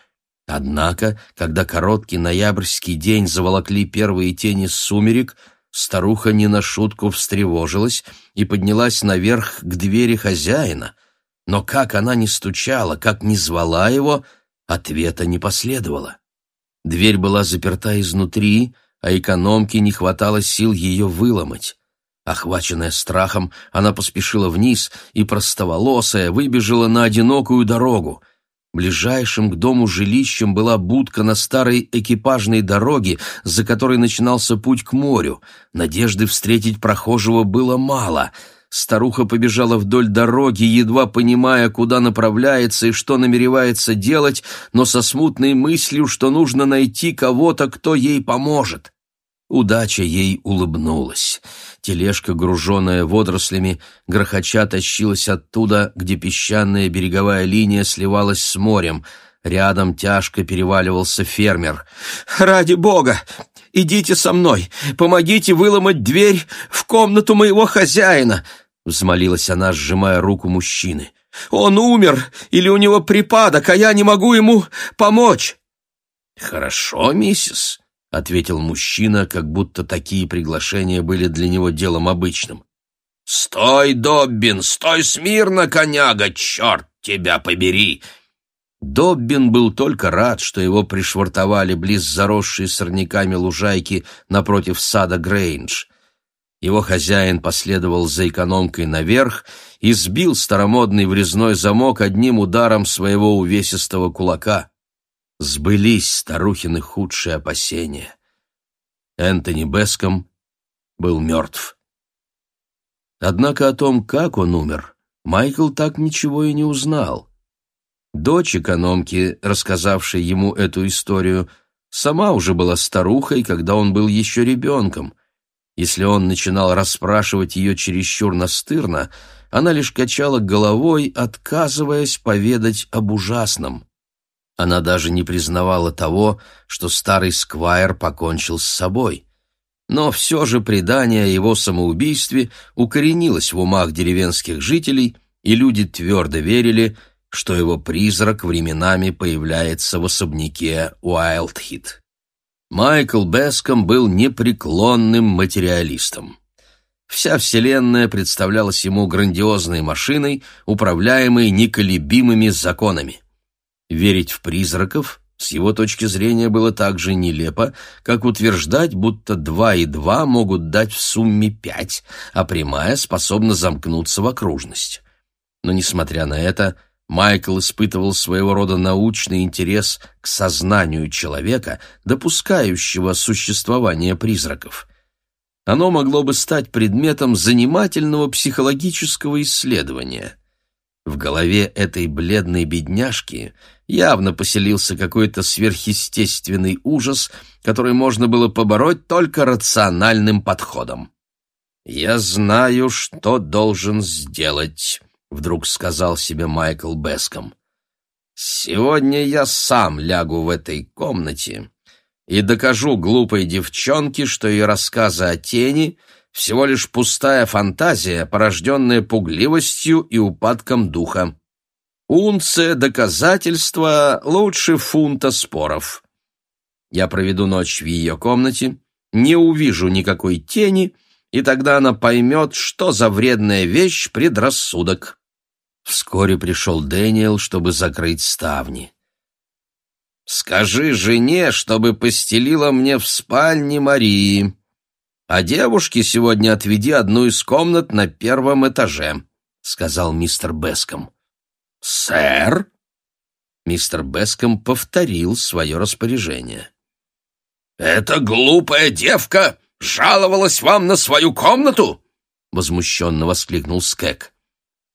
Однако, когда короткий ноябрьский день заволокли первые тени сумерек, старуха не на шутку встревожилась и поднялась наверх к двери хозяина. Но как она ни стучала, как ни звала его, ответа не последовало. Дверь была заперта изнутри, а экономке не хватало сил ее выломать. Охваченная страхом, она поспешила вниз и, простоволосая, выбежала на одинокую дорогу. Ближайшим к дому жилищем была будка на старой экипажной дороге, за которой начинался путь к морю. Надежды встретить прохожего было мало. Старуха побежала вдоль дороги, едва понимая, куда направляется и что намеревается делать, но со смутной мыслью, что нужно найти кого-то, кто ей поможет. Удача ей улыбнулась. Тележка, груженная водорослями, грохоча тащилась оттуда, где песчаная береговая линия сливалась с морем. Рядом тяжко переваливался фермер. «Ради бога! Идите со мной! Помогите выломать дверь в комнату моего хозяина!» Взмолилась она, сжимая руку мужчины. «Он умер, или у него припадок, а я не могу ему помочь!» «Хорошо, миссис», — ответил мужчина, как будто такие приглашения были для него делом обычным. «Стой, Доббин, стой смирно, коняга, черт тебя побери!» Доббин был только рад, что его пришвартовали близ заросшей сорняками лужайки напротив сада Грейндж. Его хозяин последовал за экономкой наверх и сбил старомодный врезной замок одним ударом своего увесистого кулака. Сбылись старухины худшие опасения. Энтони Беском был мертв. Однако о том, как он умер, Майкл так ничего и не узнал. Дочь экономки, рассказавшая ему эту историю, сама уже была старухой, когда он был еще ребенком. Если он начинал расспрашивать ее чересчур настырно, она лишь качала головой, отказываясь поведать об ужасном. Она даже не признавала того, что старый Сквайр покончил с собой. Но все же предание о его самоубийстве укоренилось в умах деревенских жителей, и люди твердо верили, что его призрак временами появляется в особняке Уайлдхит. Майкл Беском был непреклонным материалистом. Вся Вселенная представлялась ему грандиозной машиной, управляемой неколебимыми законами. Верить в призраков С его точки зрения было так же нелепо, как утверждать, будто два и два могут дать в сумме пять, а прямая способна замкнуться в окружность. Но, несмотря на это, Майкл испытывал своего рода научный интерес к сознанию человека, допускающего существование призраков. Оно могло бы стать предметом занимательного психологического исследования. В голове этой бледной бедняжки явно поселился какой-то сверхъестественный ужас, который можно было побороть только рациональным подходом. «Я знаю, что должен сделать», — вдруг сказал себе Майкл Беском. «Сегодня я сам лягу в этой комнате и докажу глупой девчонке, что ее рассказы о тени — всего лишь пустая фантазия, порожденная пугливостью и упадком духа. Унция доказательства лучше фунта споров. Я проведу ночь в ее комнате, не увижу никакой тени, и тогда она поймет, что за вредная вещь предрассудок. Вскоре пришел Дэниел, чтобы закрыть ставни. «Скажи жене, чтобы постелила мне в спальне Марии, а девушке сегодня отведи одну из комнат на первом этаже», — сказал мистер Беском. «Сэр?» Мистер Беском повторил свое распоряжение. «Эта глупая девка жаловалась вам на свою комнату?» — возмущенно воскликнул Скек.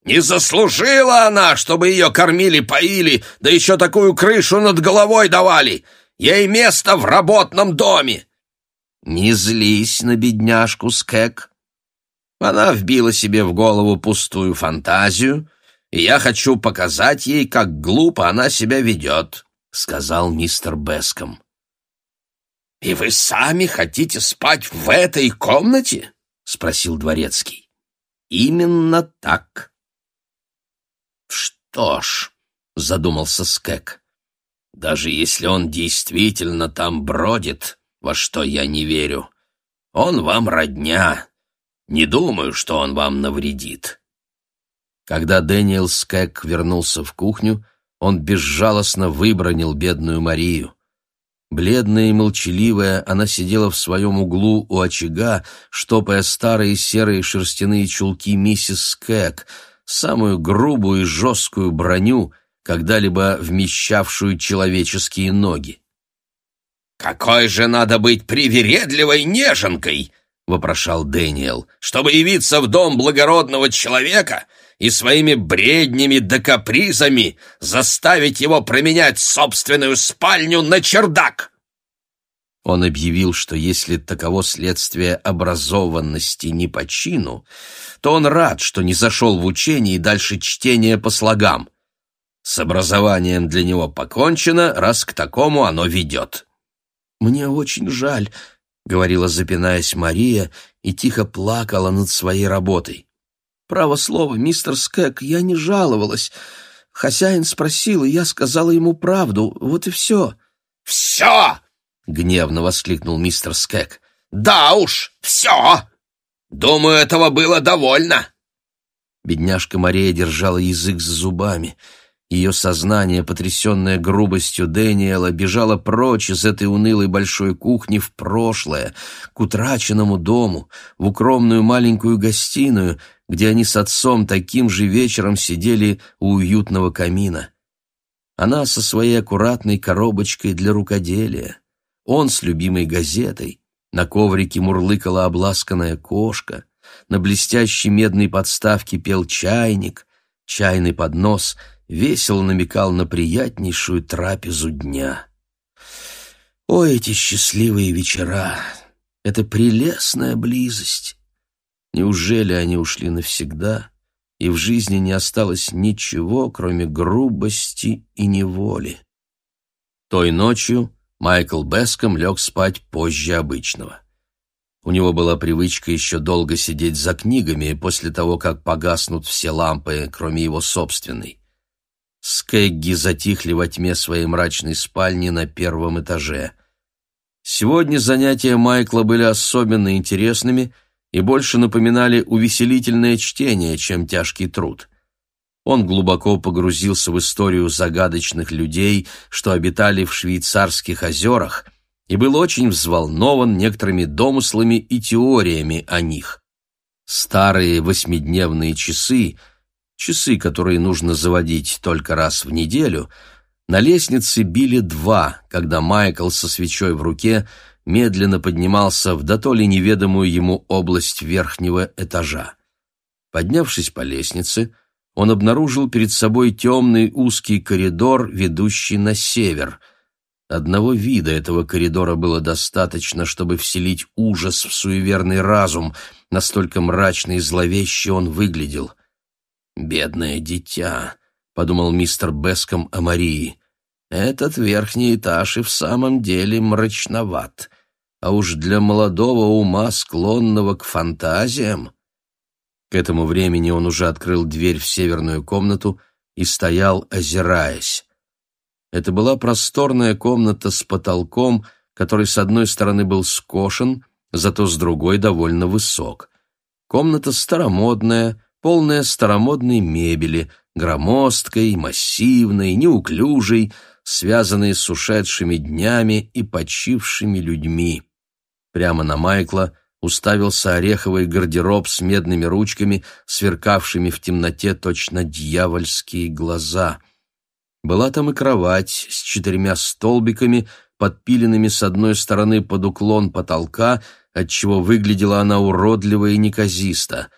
Не заслужила она, чтобы ее кормили-поили, да еще такую крышу над головой давали. Ей место в работном доме. Не злись на бедняжку Скек. Она вбила себе в голову пустую фантазию, и я хочу показать ей, как глупо она себя ведет, — сказал мистер Беском. — И вы сами хотите спать в этой комнате? — спросил дворецкий. — Именно так. «Что ж», — задумался Скек, — «даже если он действительно там бродит, во что я не верю, он вам родня. Не думаю, что он вам навредит». Когда Дэниел Скек вернулся в кухню, он безжалостно выбронил бедную Марию. Бледная и молчаливая, она сидела в своем углу у очага, штопая старые серые шерстяные чулки миссис Скек — самую грубую и жесткую броню, когда-либо вмещавшую человеческие ноги. «Какой же надо быть привередливой неженкой!» — вопрошал Дэниел, «чтобы явиться в дом благородного человека и своими бреднями да капризами заставить его променять собственную спальню на чердак!» Он объявил, что если таково следствие образованности не по чину, то он рад, что не зашел в учение и дальше чтения по слогам. С образованием для него покончено, раз к такому оно ведет. «Мне очень жаль», — говорила, запинаясь Мария, и тихо плакала над своей работой. «Право слово, мистер Скэк, я не жаловалась. Хозяин спросил, и я сказала ему правду. Вот и все». «Все!» — гневно воскликнул мистер Скэк. «Да уж, все!» Думаю, этого было довольно. Бедняжка Мария держала язык за зубами. Ее сознание, потрясенное грубостью Дэниела, бежало прочь из этой унылой большой кухни в прошлое, к утраченному дому, в укромную маленькую гостиную, где они с отцом таким же вечером сидели у уютного камина. Она со своей аккуратной коробочкой для рукоделия, он с любимой газетой, на коврике мурлыкала обласканная кошка, на блестящей медной подставке пел чайник, чайный поднос весело намекал на приятнейшую трапезу дня. О, эти счастливые вечера! Это прелестная близость! Неужели они ушли навсегда, и в жизни не осталось ничего, кроме грубости и неволи? Той ночью Майкл Беском лег спать позже обычного. У него была привычка еще долго сидеть за книгами после того, как погаснут все лампы, кроме его собственной. Скэгги затихли во тьме своей мрачной спальни на первом этаже. Сегодня занятия Майкла были особенно интересными и больше напоминали увеселительное чтение, чем тяжкий труд. Он глубоко погрузился в историю загадочных людей, что обитали в швейцарских озерах, и был очень взволнован некоторыми домыслами и теориями о них. Старые восьмидневные часы, часы, которые нужно заводить только раз в неделю, на лестнице били два, когда Майкл со свечой в руке медленно поднимался в дотоле неведомую ему область верхнего этажа. Поднявшись по лестнице, он обнаружил перед собой темный узкий коридор, ведущий на север. Одного вида этого коридора было достаточно, чтобы вселить ужас в суеверный разум, настолько мрачно и зловеще он выглядел. «Бедное дитя», — подумал мистер Беском о Марии, — «этот верхний этаж и в самом деле мрачноват, а уж для молодого ума, склонного к фантазиям...» К этому времени он уже открыл дверь в северную комнату и стоял, озираясь. Это была просторная комната с потолком, который с одной стороны был скошен, зато с другой довольно высок. Комната старомодная, полная старомодной мебели, громоздкой, массивной, неуклюжей, связанной с ушедшими днями и почившими людьми. Прямо на Майкла — уставился ореховый гардероб с медными ручками, сверкавшими в темноте точно дьявольские глаза. Была там и кровать с четырьмя столбиками, подпиленными с одной стороны под уклон потолка, отчего выглядела она уродливо и неказисто.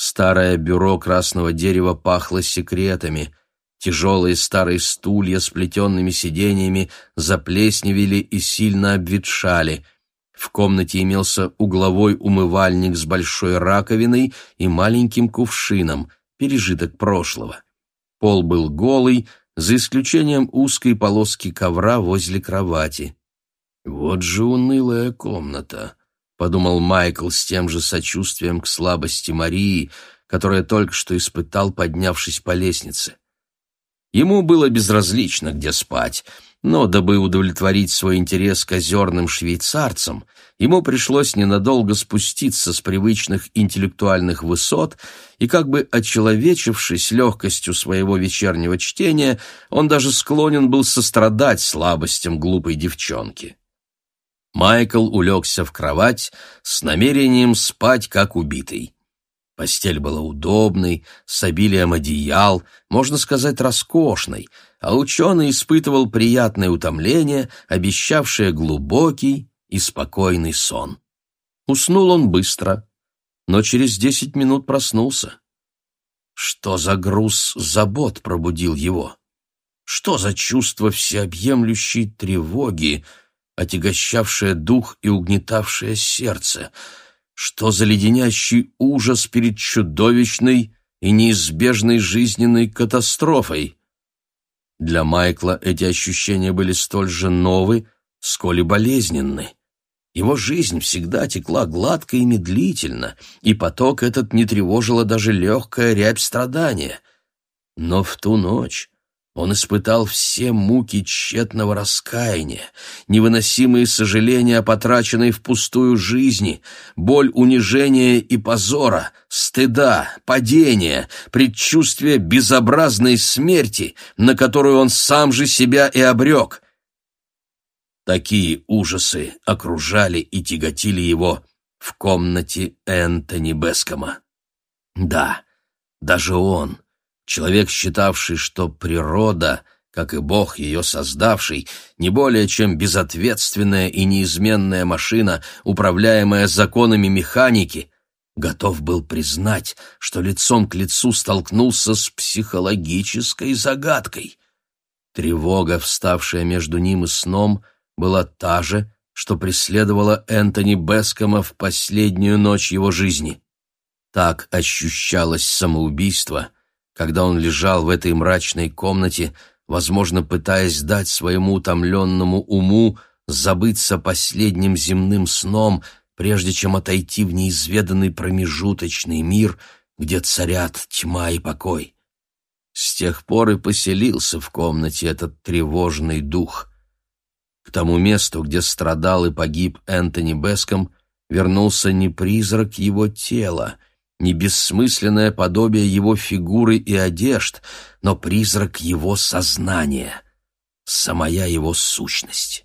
Старое бюро красного дерева пахло секретами. Тяжелые старые стулья с плетенными сиденьями заплесневели и сильно обветшали — в комнате имелся угловой умывальник с большой раковиной и маленьким кувшином, пережиток прошлого. Пол был голый, за исключением узкой полоски ковра возле кровати. «Вот же унылая комната», — подумал Майкл с тем же сочувствием к слабости Марии, которая только что испытал, поднявшись по лестнице. Ему было безразлично, где спать — но дабы удовлетворить свой интерес к озерным швейцарцам, ему пришлось ненадолго спуститься с привычных интеллектуальных высот, и как бы очеловечившись легкостью своего вечернего чтения, он даже склонен был сострадать слабостям глупой девчонки. Майкл улегся в кровать с намерением спать как убитый. Постель была удобной, с обилием одеял, можно сказать, роскошной, а ученый испытывал приятное утомление, обещавшее глубокий и спокойный сон. Уснул он быстро, но через десять минут проснулся. Что за груз забот пробудил его? Что за чувство всеобъемлющей тревоги, отягощавшее дух и угнетавшее сердце — что за леденящий ужас перед чудовищной и неизбежной жизненной катастрофой? Для Майкла эти ощущения были столь же новы, сколь и болезненны. Его жизнь всегда текла гладко и медлительно, и поток этот не тревожила даже легкая рябь страдания. Но в ту ночь он испытал все муки тщетного раскаяния, невыносимые сожаления о потраченной впустую жизни, боль унижения и позора, стыда, падения, предчувствие безобразной смерти, на которую он сам же себя и обрек. Такие ужасы окружали и тяготили его в комнате Энтони Бескома. Да, даже он — Человек, считавший, что природа, как и Бог ее создавший, не более чем безответственная и неизменная машина, управляемая законами механики, готов был признать, что лицом к лицу столкнулся с психологической загадкой. Тревога, вставшая между ним и сном, была та же, что преследовала Энтони Бескома в последнюю ночь его жизни. Так ощущалось самоубийство — когда он лежал в этой мрачной комнате, возможно, пытаясь дать своему утомленному уму забыться последним земным сном, прежде чем отойти в неизведанный промежуточный мир, где царят тьма и покой. С тех пор и поселился в комнате этот тревожный дух. К тому месту, где страдал и погиб Энтони Беском, вернулся не призрак его тела, не бессмысленное подобие его фигуры и одежд, но призрак его сознания, самая его сущность.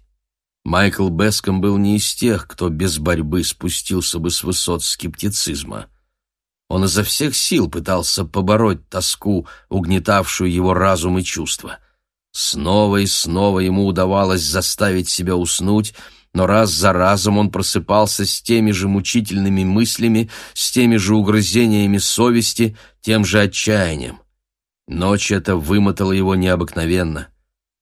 Майкл Беском был не из тех, кто без борьбы спустился бы с высот скептицизма. Он изо всех сил пытался побороть тоску, угнетавшую его разум и чувства. Снова и снова ему удавалось заставить себя уснуть, но раз за разом он просыпался с теми же мучительными мыслями, с теми же угрызениями совести, тем же отчаянием. Ночь эта вымотала его необыкновенно.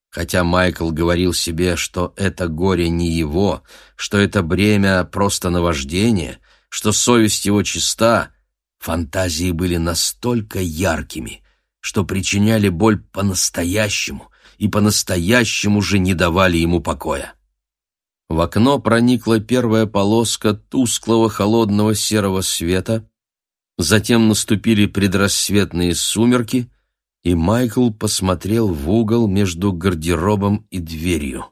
Хотя Майкл говорил себе, что это горе не его, что это бремя просто наваждение, что совесть его чиста, фантазии были настолько яркими, что причиняли боль по-настоящему и по-настоящему же не давали ему покоя. В окно проникла первая полоска тусклого холодного серого света, затем наступили предрассветные сумерки, и Майкл посмотрел в угол между гардеробом и дверью.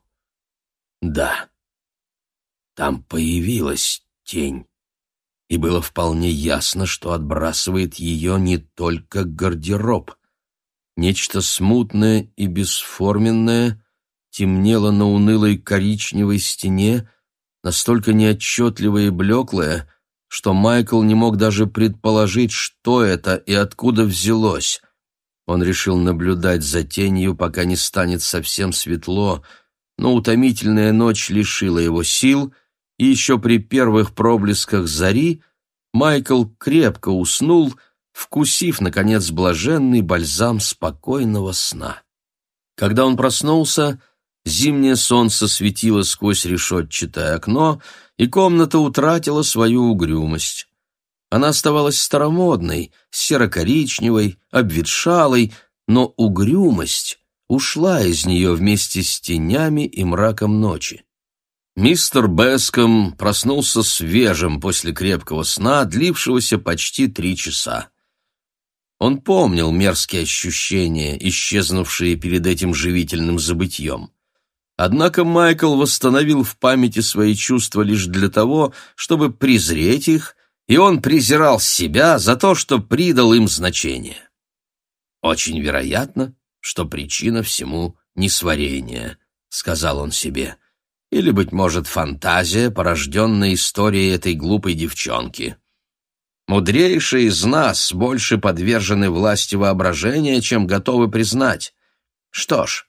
Да, там появилась тень, и было вполне ясно, что отбрасывает ее не только гардероб. Нечто смутное и бесформенное — темнело на унылой коричневой стене, настолько неотчетливое и блеклое, что Майкл не мог даже предположить, что это и откуда взялось. Он решил наблюдать за тенью, пока не станет совсем светло, но утомительная ночь лишила его сил, и еще при первых проблесках зари Майкл крепко уснул, вкусив, наконец, блаженный бальзам спокойного сна. Когда он проснулся, Зимнее солнце светило сквозь решетчатое окно, и комната утратила свою угрюмость. Она оставалась старомодной, серо-коричневой, обветшалой, но угрюмость ушла из нее вместе с тенями и мраком ночи. Мистер Беском проснулся свежим после крепкого сна, длившегося почти три часа. Он помнил мерзкие ощущения, исчезнувшие перед этим живительным забытьем. Однако Майкл восстановил в памяти свои чувства лишь для того, чтобы презреть их, и он презирал себя за то, что придал им значение. «Очень вероятно, что причина всему — несварение», — сказал он себе, «или, быть может, фантазия, порожденная историей этой глупой девчонки». Мудрейшие из нас больше подвержены власти воображения, чем готовы признать. Что ж,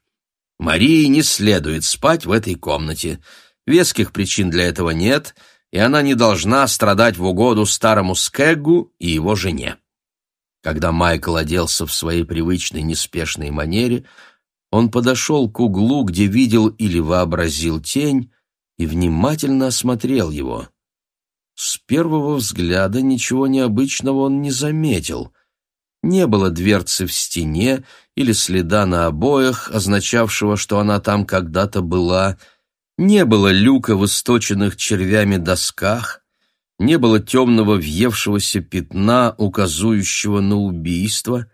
Марии не следует спать в этой комнате. Веских причин для этого нет, и она не должна страдать в угоду старому Скэггу и его жене. Когда Майкл оделся в своей привычной неспешной манере, он подошел к углу, где видел или вообразил тень, и внимательно осмотрел его. С первого взгляда ничего необычного он не заметил. Не было дверцы в стене или следа на обоях, означавшего, что она там когда-то была. Не было люка в источенных червями досках. Не было темного въевшегося пятна, указующего на убийство.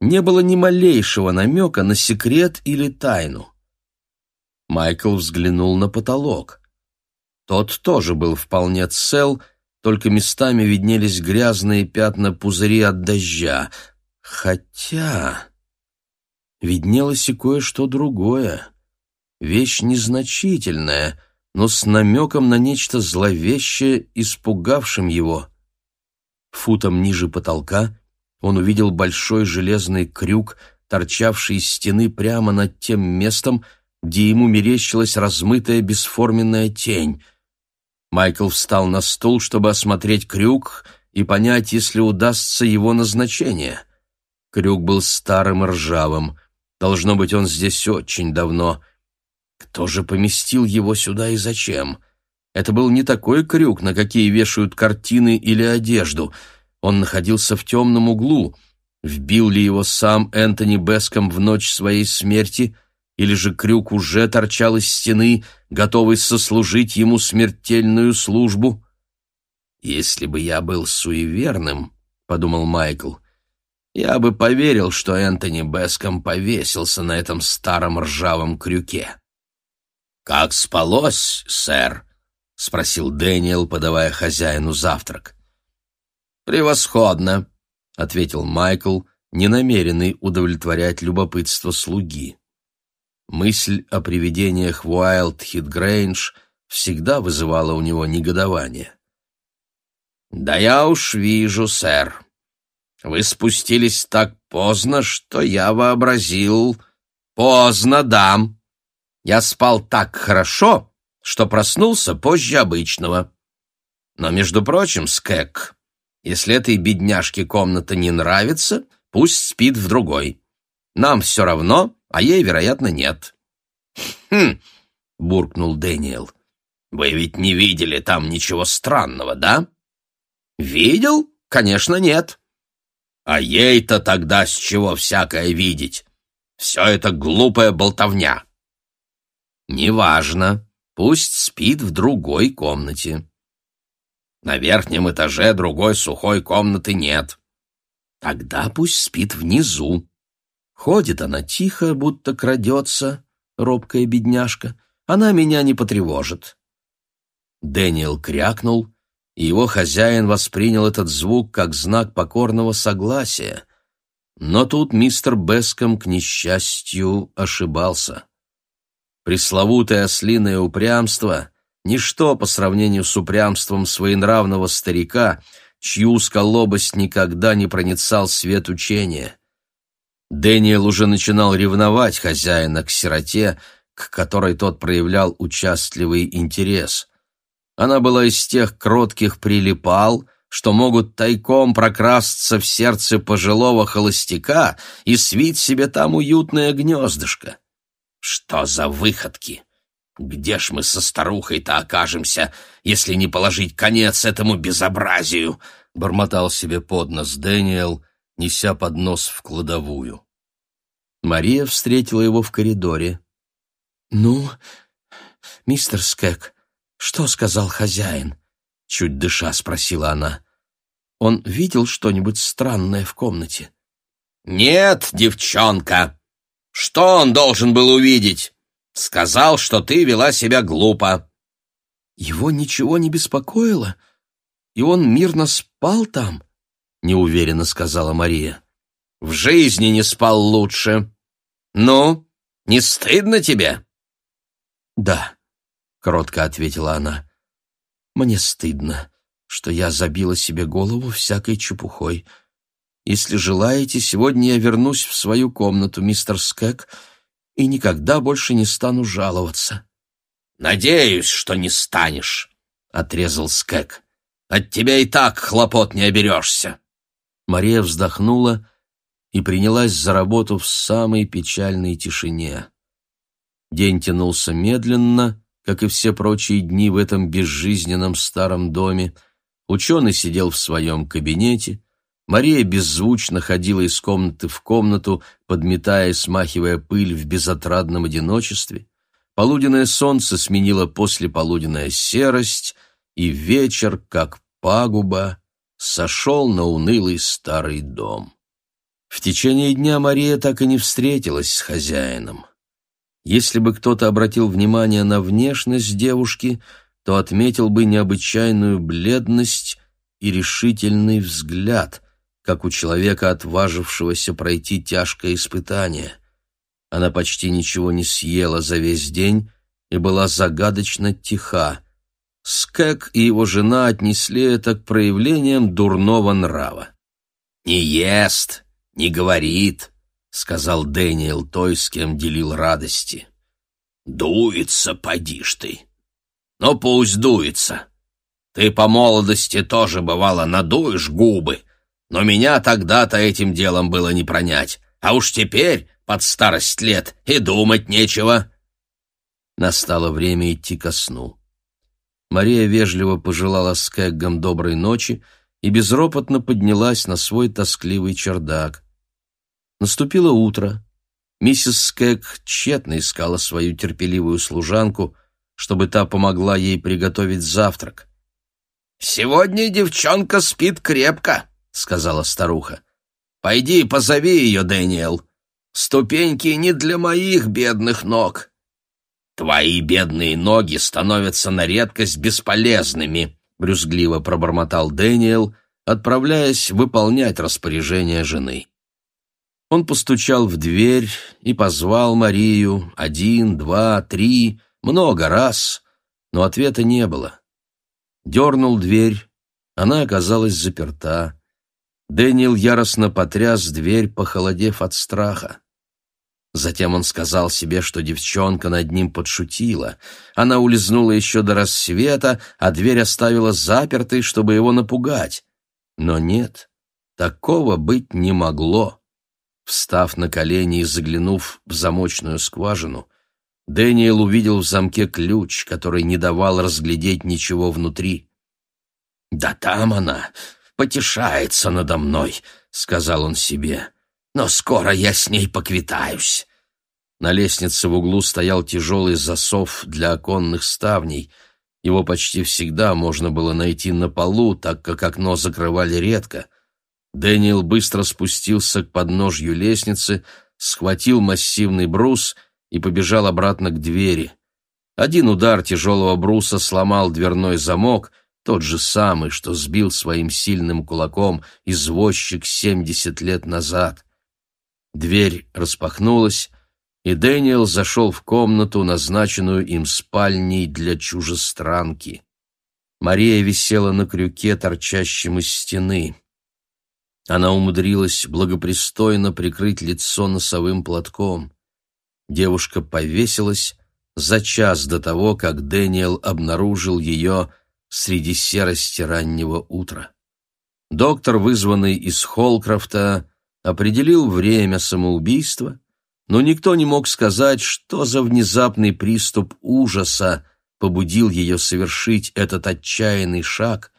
Не было ни малейшего намека на секрет или тайну. Майкл взглянул на потолок. Тот тоже был вполне цел, только местами виднелись грязные пятна пузыри от дождя. Хотя виднелось и кое-что другое. Вещь незначительная, но с намеком на нечто зловещее, испугавшим его. Футом ниже потолка он увидел большой железный крюк, торчавший из стены прямо над тем местом, где ему мерещилась размытая бесформенная тень. Майкл встал на стул, чтобы осмотреть крюк и понять, если удастся его назначение. Крюк был старым и ржавым. Должно быть, он здесь очень давно. Кто же поместил его сюда и зачем? Это был не такой крюк, на какие вешают картины или одежду. Он находился в темном углу. Вбил ли его сам Энтони Беском в ночь своей смерти — или же крюк уже торчал из стены, готовый сослужить ему смертельную службу? «Если бы я был суеверным», — подумал Майкл, — «я бы поверил, что Энтони Беском повесился на этом старом ржавом крюке». «Как спалось, сэр?» — спросил Дэниел, подавая хозяину завтрак. «Превосходно», — ответил Майкл, не намеренный удовлетворять любопытство слуги. Мысль о привидениях в Уайлд-Хит Грейндж всегда вызывала у него негодование. «Да я уж вижу, сэр. Вы спустились так поздно, что я вообразил...» «Поздно, дам. Я спал так хорошо, что проснулся позже обычного. Но, между прочим, Скэк, если этой бедняжке комната не нравится, пусть спит в другой. Нам все равно, а ей, вероятно, нет». «Хм!» — буркнул Дэниел. «Вы ведь не видели там ничего странного, да?» «Видел? Конечно, нет». «А ей-то тогда с чего всякое видеть? Все это глупая болтовня». «Неважно. Пусть спит в другой комнате». «На верхнем этаже другой сухой комнаты нет». «Тогда пусть спит внизу». Ходит она тихо, будто крадется, робкая бедняжка. Она меня не потревожит. Дэниел крякнул, и его хозяин воспринял этот звук как знак покорного согласия. Но тут мистер Беском, к несчастью, ошибался. Пресловутое ослиное упрямство — ничто по сравнению с упрямством своенравного старика, чью сколобость никогда не проницал свет учения. Дэниел уже начинал ревновать хозяина к сироте, к которой тот проявлял участливый интерес. Она была из тех кротких прилипал, что могут тайком прокрасться в сердце пожилого холостяка и свить себе там уютное гнездышко. Что за выходки? Где ж мы со старухой-то окажемся, если не положить конец этому безобразию? Бормотал себе под нос Дэниел, неся поднос в кладовую. Мария встретила его в коридоре. «Ну, мистер Скек, что сказал хозяин?» Чуть дыша спросила она. «Он видел что-нибудь странное в комнате?» «Нет, девчонка!» Что он должен был увидеть? Сказал, что ты вела себя глупо. Его ничего не беспокоило, и он мирно спал там, неуверенно сказала Мария. В жизни не спал лучше. Ну, не стыдно тебе? Да, кротко ответила она. Мне стыдно, что я забила себе голову всякой чепухой. Если желаете, сегодня я вернусь в свою комнату, мистер Скек, и никогда больше не стану жаловаться». «Надеюсь, что не станешь», — отрезал Скек. «От тебя и так хлопот не оберешься». Мария вздохнула и принялась за работу в самой печальной тишине. День тянулся медленно, как и все прочие дни в этом безжизненном старом доме. Ученый сидел в своем кабинете, Мария беззвучно ходила из комнаты в комнату, подметая и смахивая пыль в безотрадном одиночестве. Полуденное солнце сменило послеполуденная серость, и вечер, как пагуба, сошел на унылый старый дом. В течение дня Мария так и не встретилась с хозяином. Если бы кто-то обратил внимание на внешность девушки, то отметил бы необычайную бледность и решительный взгляд, как у человека, отважившегося пройти тяжкое испытание. Она почти ничего не съела за весь день и была загадочно тиха. Скэк и его жена отнесли это к проявлениям дурного нрава. «Не ест, не говорит», — сказал Дэниел той, с кем делил радости. «Дуется, поди ж ты. Но пусть дуется. Ты по молодости тоже, бывало, надуешь губы, но меня тогда-то этим делом было не пронять, а уж теперь, под старость лет, и думать нечего. Настало время идти ко сну. Мария вежливо пожелала Скэггам доброй ночи и безропотно поднялась на свой тоскливый чердак. Наступило утро. Миссис Скэг тщетно искала свою терпеливую служанку, чтобы та помогла ей приготовить завтрак. «Сегодня девчонка спит крепко», — сказала старуха. «Пойди позови ее, Дэниел. Ступеньки не для моих бедных ног». «Твои бедные ноги становятся на редкость бесполезными», — брюзгливо пробормотал Дэниел, отправляясь выполнять распоряжение жены. Он постучал в дверь и позвал Марию один, два, три, много раз, но ответа не было. Дернул дверь, она оказалась заперта. Дэниел яростно потряс дверь, похолодев от страха. Затем он сказал себе, что девчонка над ним подшутила. Она улизнула еще до рассвета, а дверь оставила запертой, чтобы его напугать. Но нет, такого быть не могло. Встав на колени и заглянув в замочную скважину, Дэниел увидел в замке ключ, который не давал разглядеть ничего внутри. «Да там она потешается надо мной», — сказал он себе. «Но скоро я с ней поквитаюсь». На лестнице в углу стоял тяжелый засов для оконных ставней. Его почти всегда можно было найти на полу, так как окно закрывали редко. Дэниел быстро спустился к подножью лестницы, схватил массивный брус и побежал обратно к двери. Один удар тяжелого бруса сломал дверной замок, тот же самый, что сбил своим сильным кулаком извозчик семьдесят лет назад. Дверь распахнулась, и Дэниел зашел в комнату, назначенную им спальней для чужестранки. Мария висела на крюке, торчащем из стены. Она умудрилась благопристойно прикрыть лицо носовым платком. Девушка повесилась за час до того, как Дэниел обнаружил ее среди серости раннего утра. Доктор, вызванный из Холкрофта, определил время самоубийства, но никто не мог сказать, что за внезапный приступ ужаса побудил ее совершить этот отчаянный шаг,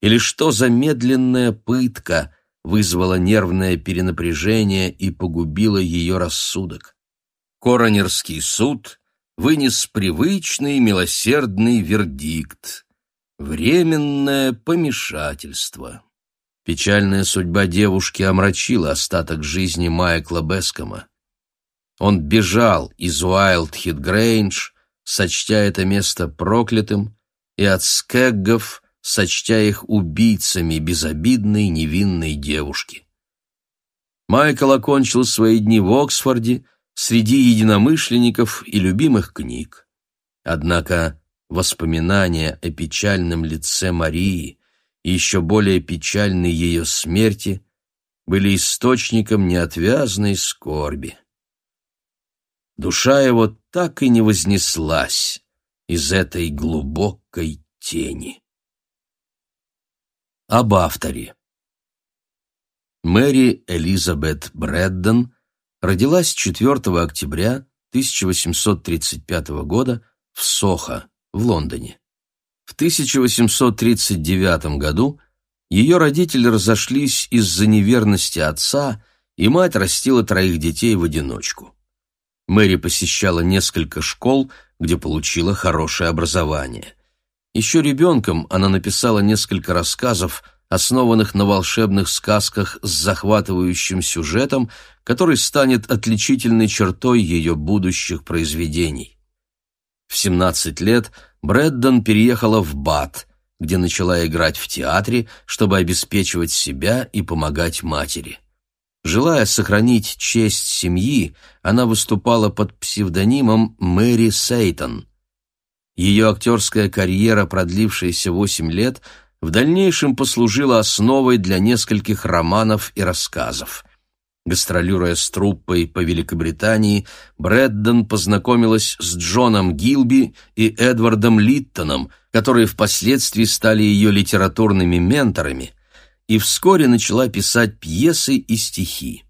или что за медленная пытка — вызвало нервное перенапряжение и погубило ее рассудок. Коронерский суд вынес привычный милосердный вердикт — временное помешательство. Печальная судьба девушки омрачила остаток жизни Майкла Бескома. Он бежал из Уайлдхит-Грейндж, сочтя это место проклятым, и от скеггов сочтя их убийцами безобидной невинной девушки. Майкл окончил свои дни в Оксфорде среди единомышленников и любимых книг. Однако воспоминания о печальном лице Марии и еще более печальной ее смерти были источником неотвязной скорби. Душа его так и не вознеслась из этой глубокой тени. Об авторе. Мэри Элизабет Брэддон родилась 4 октября 1835 года в Сохо, в Лондоне. В 1839 году ее родители разошлись из-за неверности отца, и мать растила троих детей в одиночку. Мэри посещала несколько школ, где получила хорошее образование – еще ребенком она написала несколько рассказов, основанных на волшебных сказках с захватывающим сюжетом, который станет отличительной чертой ее будущих произведений. В 17 лет Брэддон переехала в Бат, где начала играть в театре, чтобы обеспечивать себя и помогать матери. Желая сохранить честь семьи, она выступала под псевдонимом Мэри Сейтон – ее актерская карьера, продлившаяся восемь лет, в дальнейшем послужила основой для нескольких романов и рассказов. Гастролируя с труппой по Великобритании, Брэддон познакомилась с Джоном Гилби и Эдвардом Литтоном, которые впоследствии стали ее литературными менторами, и вскоре начала писать пьесы и стихи.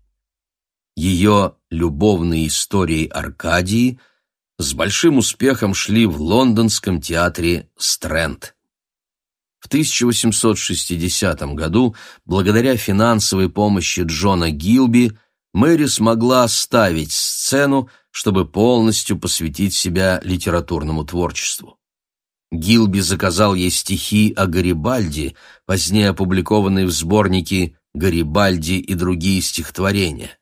Ее любовные истории Аркадии – с большим успехом шли в лондонском театре «Стрэнд». В 1860 году, благодаря финансовой помощи Джона Гилби, Мэри смогла оставить сцену, чтобы полностью посвятить себя литературному творчеству. Гилби заказал ей стихи о Гарибальди, позднее опубликованные в сборнике «Гарибальди и другие стихотворения».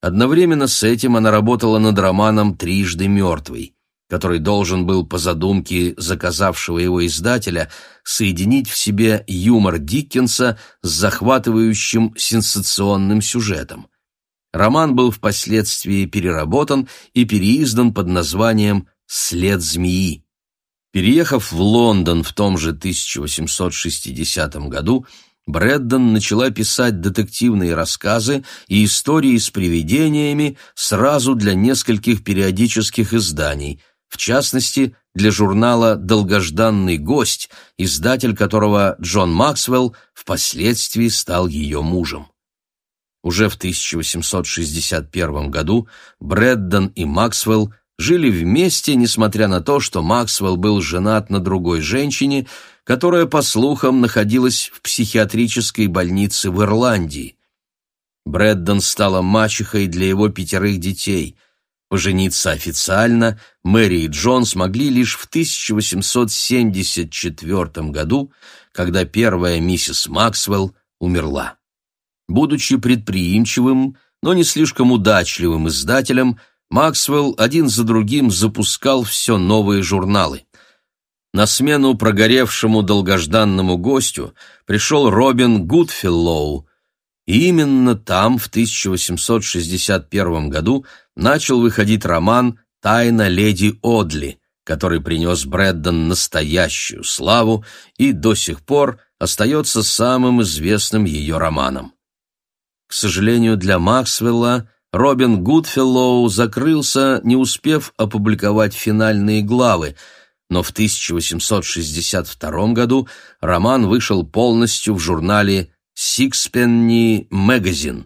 Одновременно с этим она работала над романом «Трижды мертвый». Который должен был по задумке заказавшего его издателя соединить в себе юмор Диккенса с захватывающим сенсационным сюжетом. Роман был впоследствии переработан и переиздан под названием «След змеи». Переехав в Лондон в том же 1860 году, Брэддон начала писать детективные рассказы и истории с привидениями сразу для нескольких периодических изданий, в частности, для журнала «Долгожданный гость», издатель которого Джон Максвелл впоследствии стал ее мужем. Уже в 1861 году Брэддон и Максвелл жили вместе, несмотря на то, что Максвелл был женат на другой женщине, которая, по слухам, находилась в психиатрической больнице в Ирландии. Брэддон стала мачехой для его пятерых детей. Пожениться официально Мэри и Джон смогли лишь в 1874 году, когда первая миссис Максвелл умерла. Будучи предприимчивым, но не слишком удачливым издателем, Максвелл один за другим запускал все новые журналы. На смену прогоревшему долгожданному гостю пришел Робин Гудфиллоу, и именно там в 1861 году начал выходить роман «Тайна леди Одли», который принес Брэддон настоящую славу и до сих пор остается самым известным ее романом. К сожалению для Максвелла, Робин Гудфеллоу закрылся, не успев опубликовать финальные главы, но в 1862 году роман вышел полностью в журнале «Sixpenny Magazine».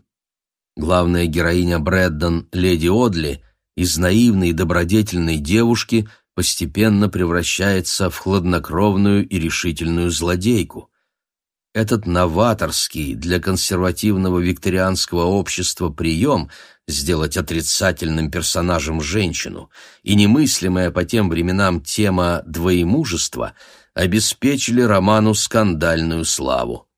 Главная героиня Брэддон, леди Одли, из наивной и добродетельной девушки постепенно превращается в хладнокровную и решительную злодейку. Этот новаторский для консервативного викторианского общества прием сделать отрицательным персонажем женщину и немыслимая по тем временам тема двоемужества обеспечили роману скандальную славу.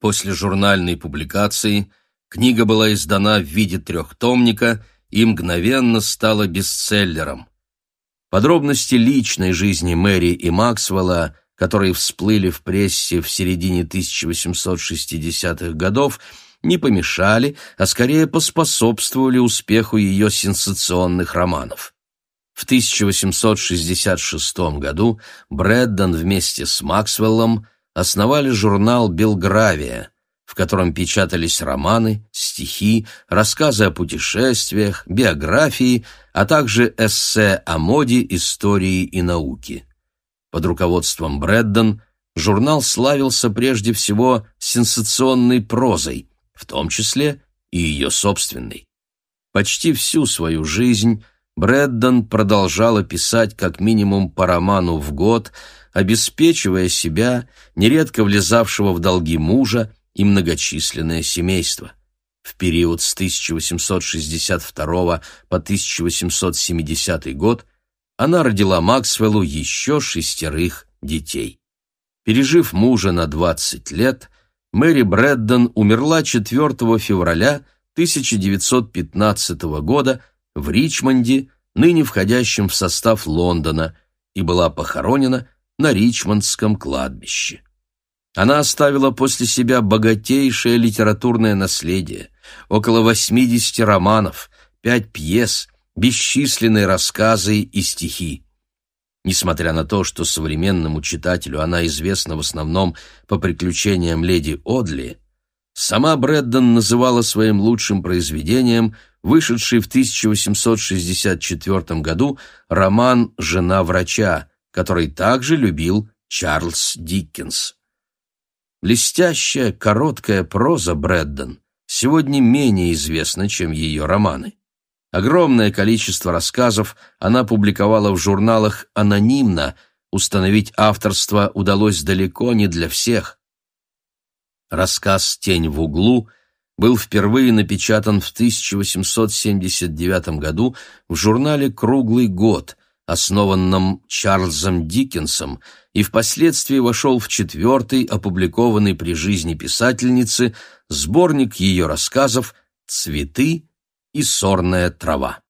После журнальной публикации книга была издана в виде трехтомника и мгновенно стала бестселлером. Подробности личной жизни Мэри и Максвелла – которые всплыли в прессе в середине 1860-х годов, не помешали, а скорее поспособствовали успеху ее сенсационных романов. В 1866 году Брэддон вместе с Максвеллом основали журнал «Белгравия», в котором печатались романы, стихи, рассказы о путешествиях, биографии, а также эссе о моде, истории и науке. Под руководством Брэддон журнал славился прежде всего сенсационной прозой, в том числе и ее собственной. Почти всю свою жизнь Брэддон продолжала писать как минимум по роману в год, обеспечивая себя, нередко влезавшего в долги мужа и многочисленное семейство. В период с 1862 по 1870 год она родила Максвеллу еще шестерых детей. Пережив мужа на 20 лет, Мэри Брэддон умерла 4 февраля 1915 года в Ричмонде, ныне входящем в состав Лондона, и была похоронена на Ричмондском кладбище. Она оставила после себя богатейшее литературное наследие, около 80 романов, пять пьес – бесчисленные рассказы и стихи. Несмотря на то, что современному читателю она известна в основном по приключениям леди Одли, сама Брэддон называла своим лучшим произведением вышедший в 1864 году роман «Жена врача», который также любил Чарльз Диккенс. Блестящая, короткая проза Брэддон сегодня менее известна, чем ее романы. Огромное количество рассказов она публиковала в журналах анонимно, установить авторство удалось далеко не для всех. Рассказ «Тень в углу» был впервые напечатан в 1879 году в журнале «Круглый год», основанном Чарльзом Диккенсом, и впоследствии вошел в четвертый, опубликованный при жизни писательницы, сборник ее рассказов «Цветы» и сорная трава.